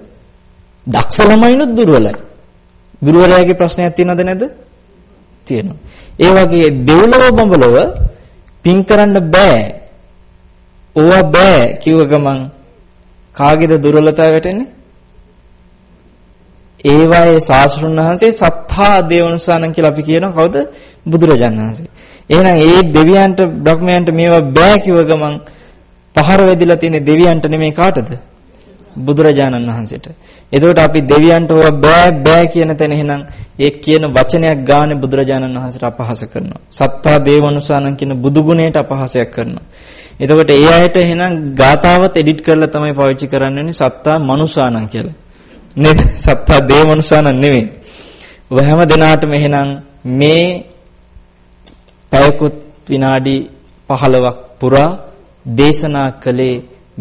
දක්ෂ ළමයිනුත් දුර්වලයි. ගුරුවරයාගේ ප්‍රශ්නයක් තියෙනවද නැද්ද? තියෙනවා. ඒ වගේ දෙව්ලොව බඹලොව පින් කරන්න බෑ. ඕවා බෑ කිව්ව ගමන් කාගේද දුර්වලතාව වැටෙන්නේ? ඒවායේ සාස්ෘණ වහන්සේ සත්තා දේවනුසානං කියලා අපි කියනවා කවුද? බුදුරජාණන් වහන්සේ. එහෙනම් ඒ දෙවියන්ට බ්‍රහ්මයන්ට මේවා බෑ කිව්ව ගමන් පහර වැදිලා තියෙන දෙවියන්ට නෙමෙයි කාටද? බුදුරජාණන් වහන්සේට. එතකොට අපි දෙවියන්ට ඕවා බෑ බෑ කියන තැන එහෙනම් ඒ කියන වචනයක් ගානේ බුදුරජාණන් වහන්සේට අපහාස කරනවා. සත්තා දේවනුසානං කියන බුදු ගුණයට අපහාසයක් කරනවා. එතකොට ඒ අයට එහෙනම් ගාතාවත් එඩිට් කරලා තමයි පාවිච්චි කරන්නේ සත්තා මනුසානං කියලා. නේද? සත්තා දේවනුසානං නෙමෙයි. ඔබ හැම දිනාටම එහෙනම් මේ පැයකුත් විනාඩි 15ක් පුරා දේශනා කළේ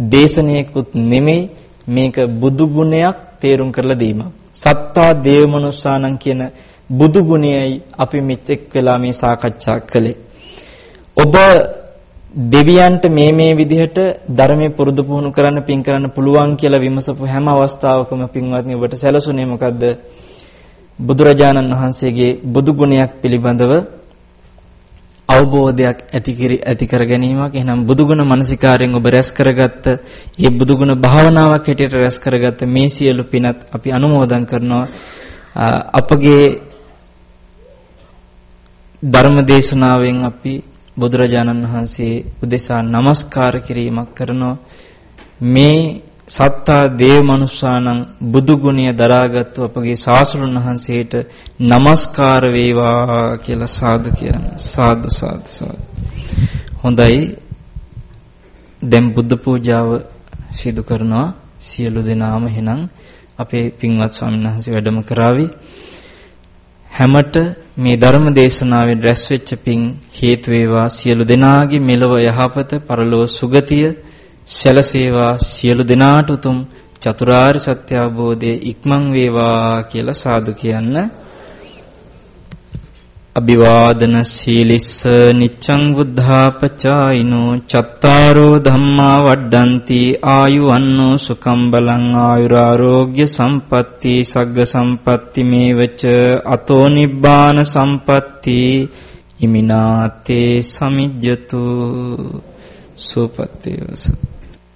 දේශනයකුත් නෙමෙයි මේක බුදු ගුණයක් තේරුම් කරලා දීම. සත්තා දේවමනුස්සානං කියන බුදු ගුණයයි අපි මෙතෙක් වෙලා මේ සාකච්ඡා කළේ. ඔබ දෙවියන්ට මේ මේ විදිහට ධර්මයේ පුරුදු පුහුණු කරන්න පින් කරන්න පුළුවන් කියලා විමසපු හැම අවස්ථාවකම පින්වත්නි ඔබට සැලසුනේ මොකද්ද? බුදුරජාණන් වහන්සේගේ බුදු ගුණයක් පිළිබඳව අවබෝධයක් ඇති ඇති කර ගැනීමක්. එහෙනම් බුදුගුණ මානසිකාරයෙන් ඔබ රැස් කරගත්ත ඒ බුදුගුණ භාවනාවක් හැටියට රැස් කරගත්ත මේ සියලු පිනත් අපි අනුමෝදන් කරනවා. අපගේ ධර්ම දේශනාවෙන් අපි බුදුරජාණන් වහන්සේ උදෙසා নমස්කාර කිරීමක් කරනවා. මේ සත්තා දේව මනුස්සානම් බුදු ගුණය දරාගත්තු අපගේ සාසුරුන් වහන්සේට নমස්කාර වේවා කියලා සාදු කියන සාදු සාදු සාදු. හොඳයි. දැන් බුද්ධ පූජාව සිදු කරනවා සියලු දෙනාම එහෙනම් අපේ පින්වත් ස්වාමීන් වහන්සේ වැඩම කරાવી හැමට මේ ධර්ම දේශනාවෙන් රැස් වෙච්ච පින් හේතු වේවා සියලු දෙනාගේ මෙලව යහපත පරලෝ සුගතිය සැලසේවා සියලු දෙනාට උතුම් චතුරාර්ය සත්‍ය අවබෝධයේ ඉක්මන් වේවා කියලා සාදු කියන්න. අභිවාදන සීලිස්ස නිච්ඡං බුද්ධාපචායිනෝ චත්තාරෝ ධම්මා වඩ්ඩಂತಿ ආයුවන්නෝ සුකම් බලං ආයුරාෝග්‍ය සම්පatti සග්ග සම්පatti මේවච අතෝ නිබ්බාන සම්පatti ඉමිනාතේ සමිජ්ජතු සුපත්තේ සත්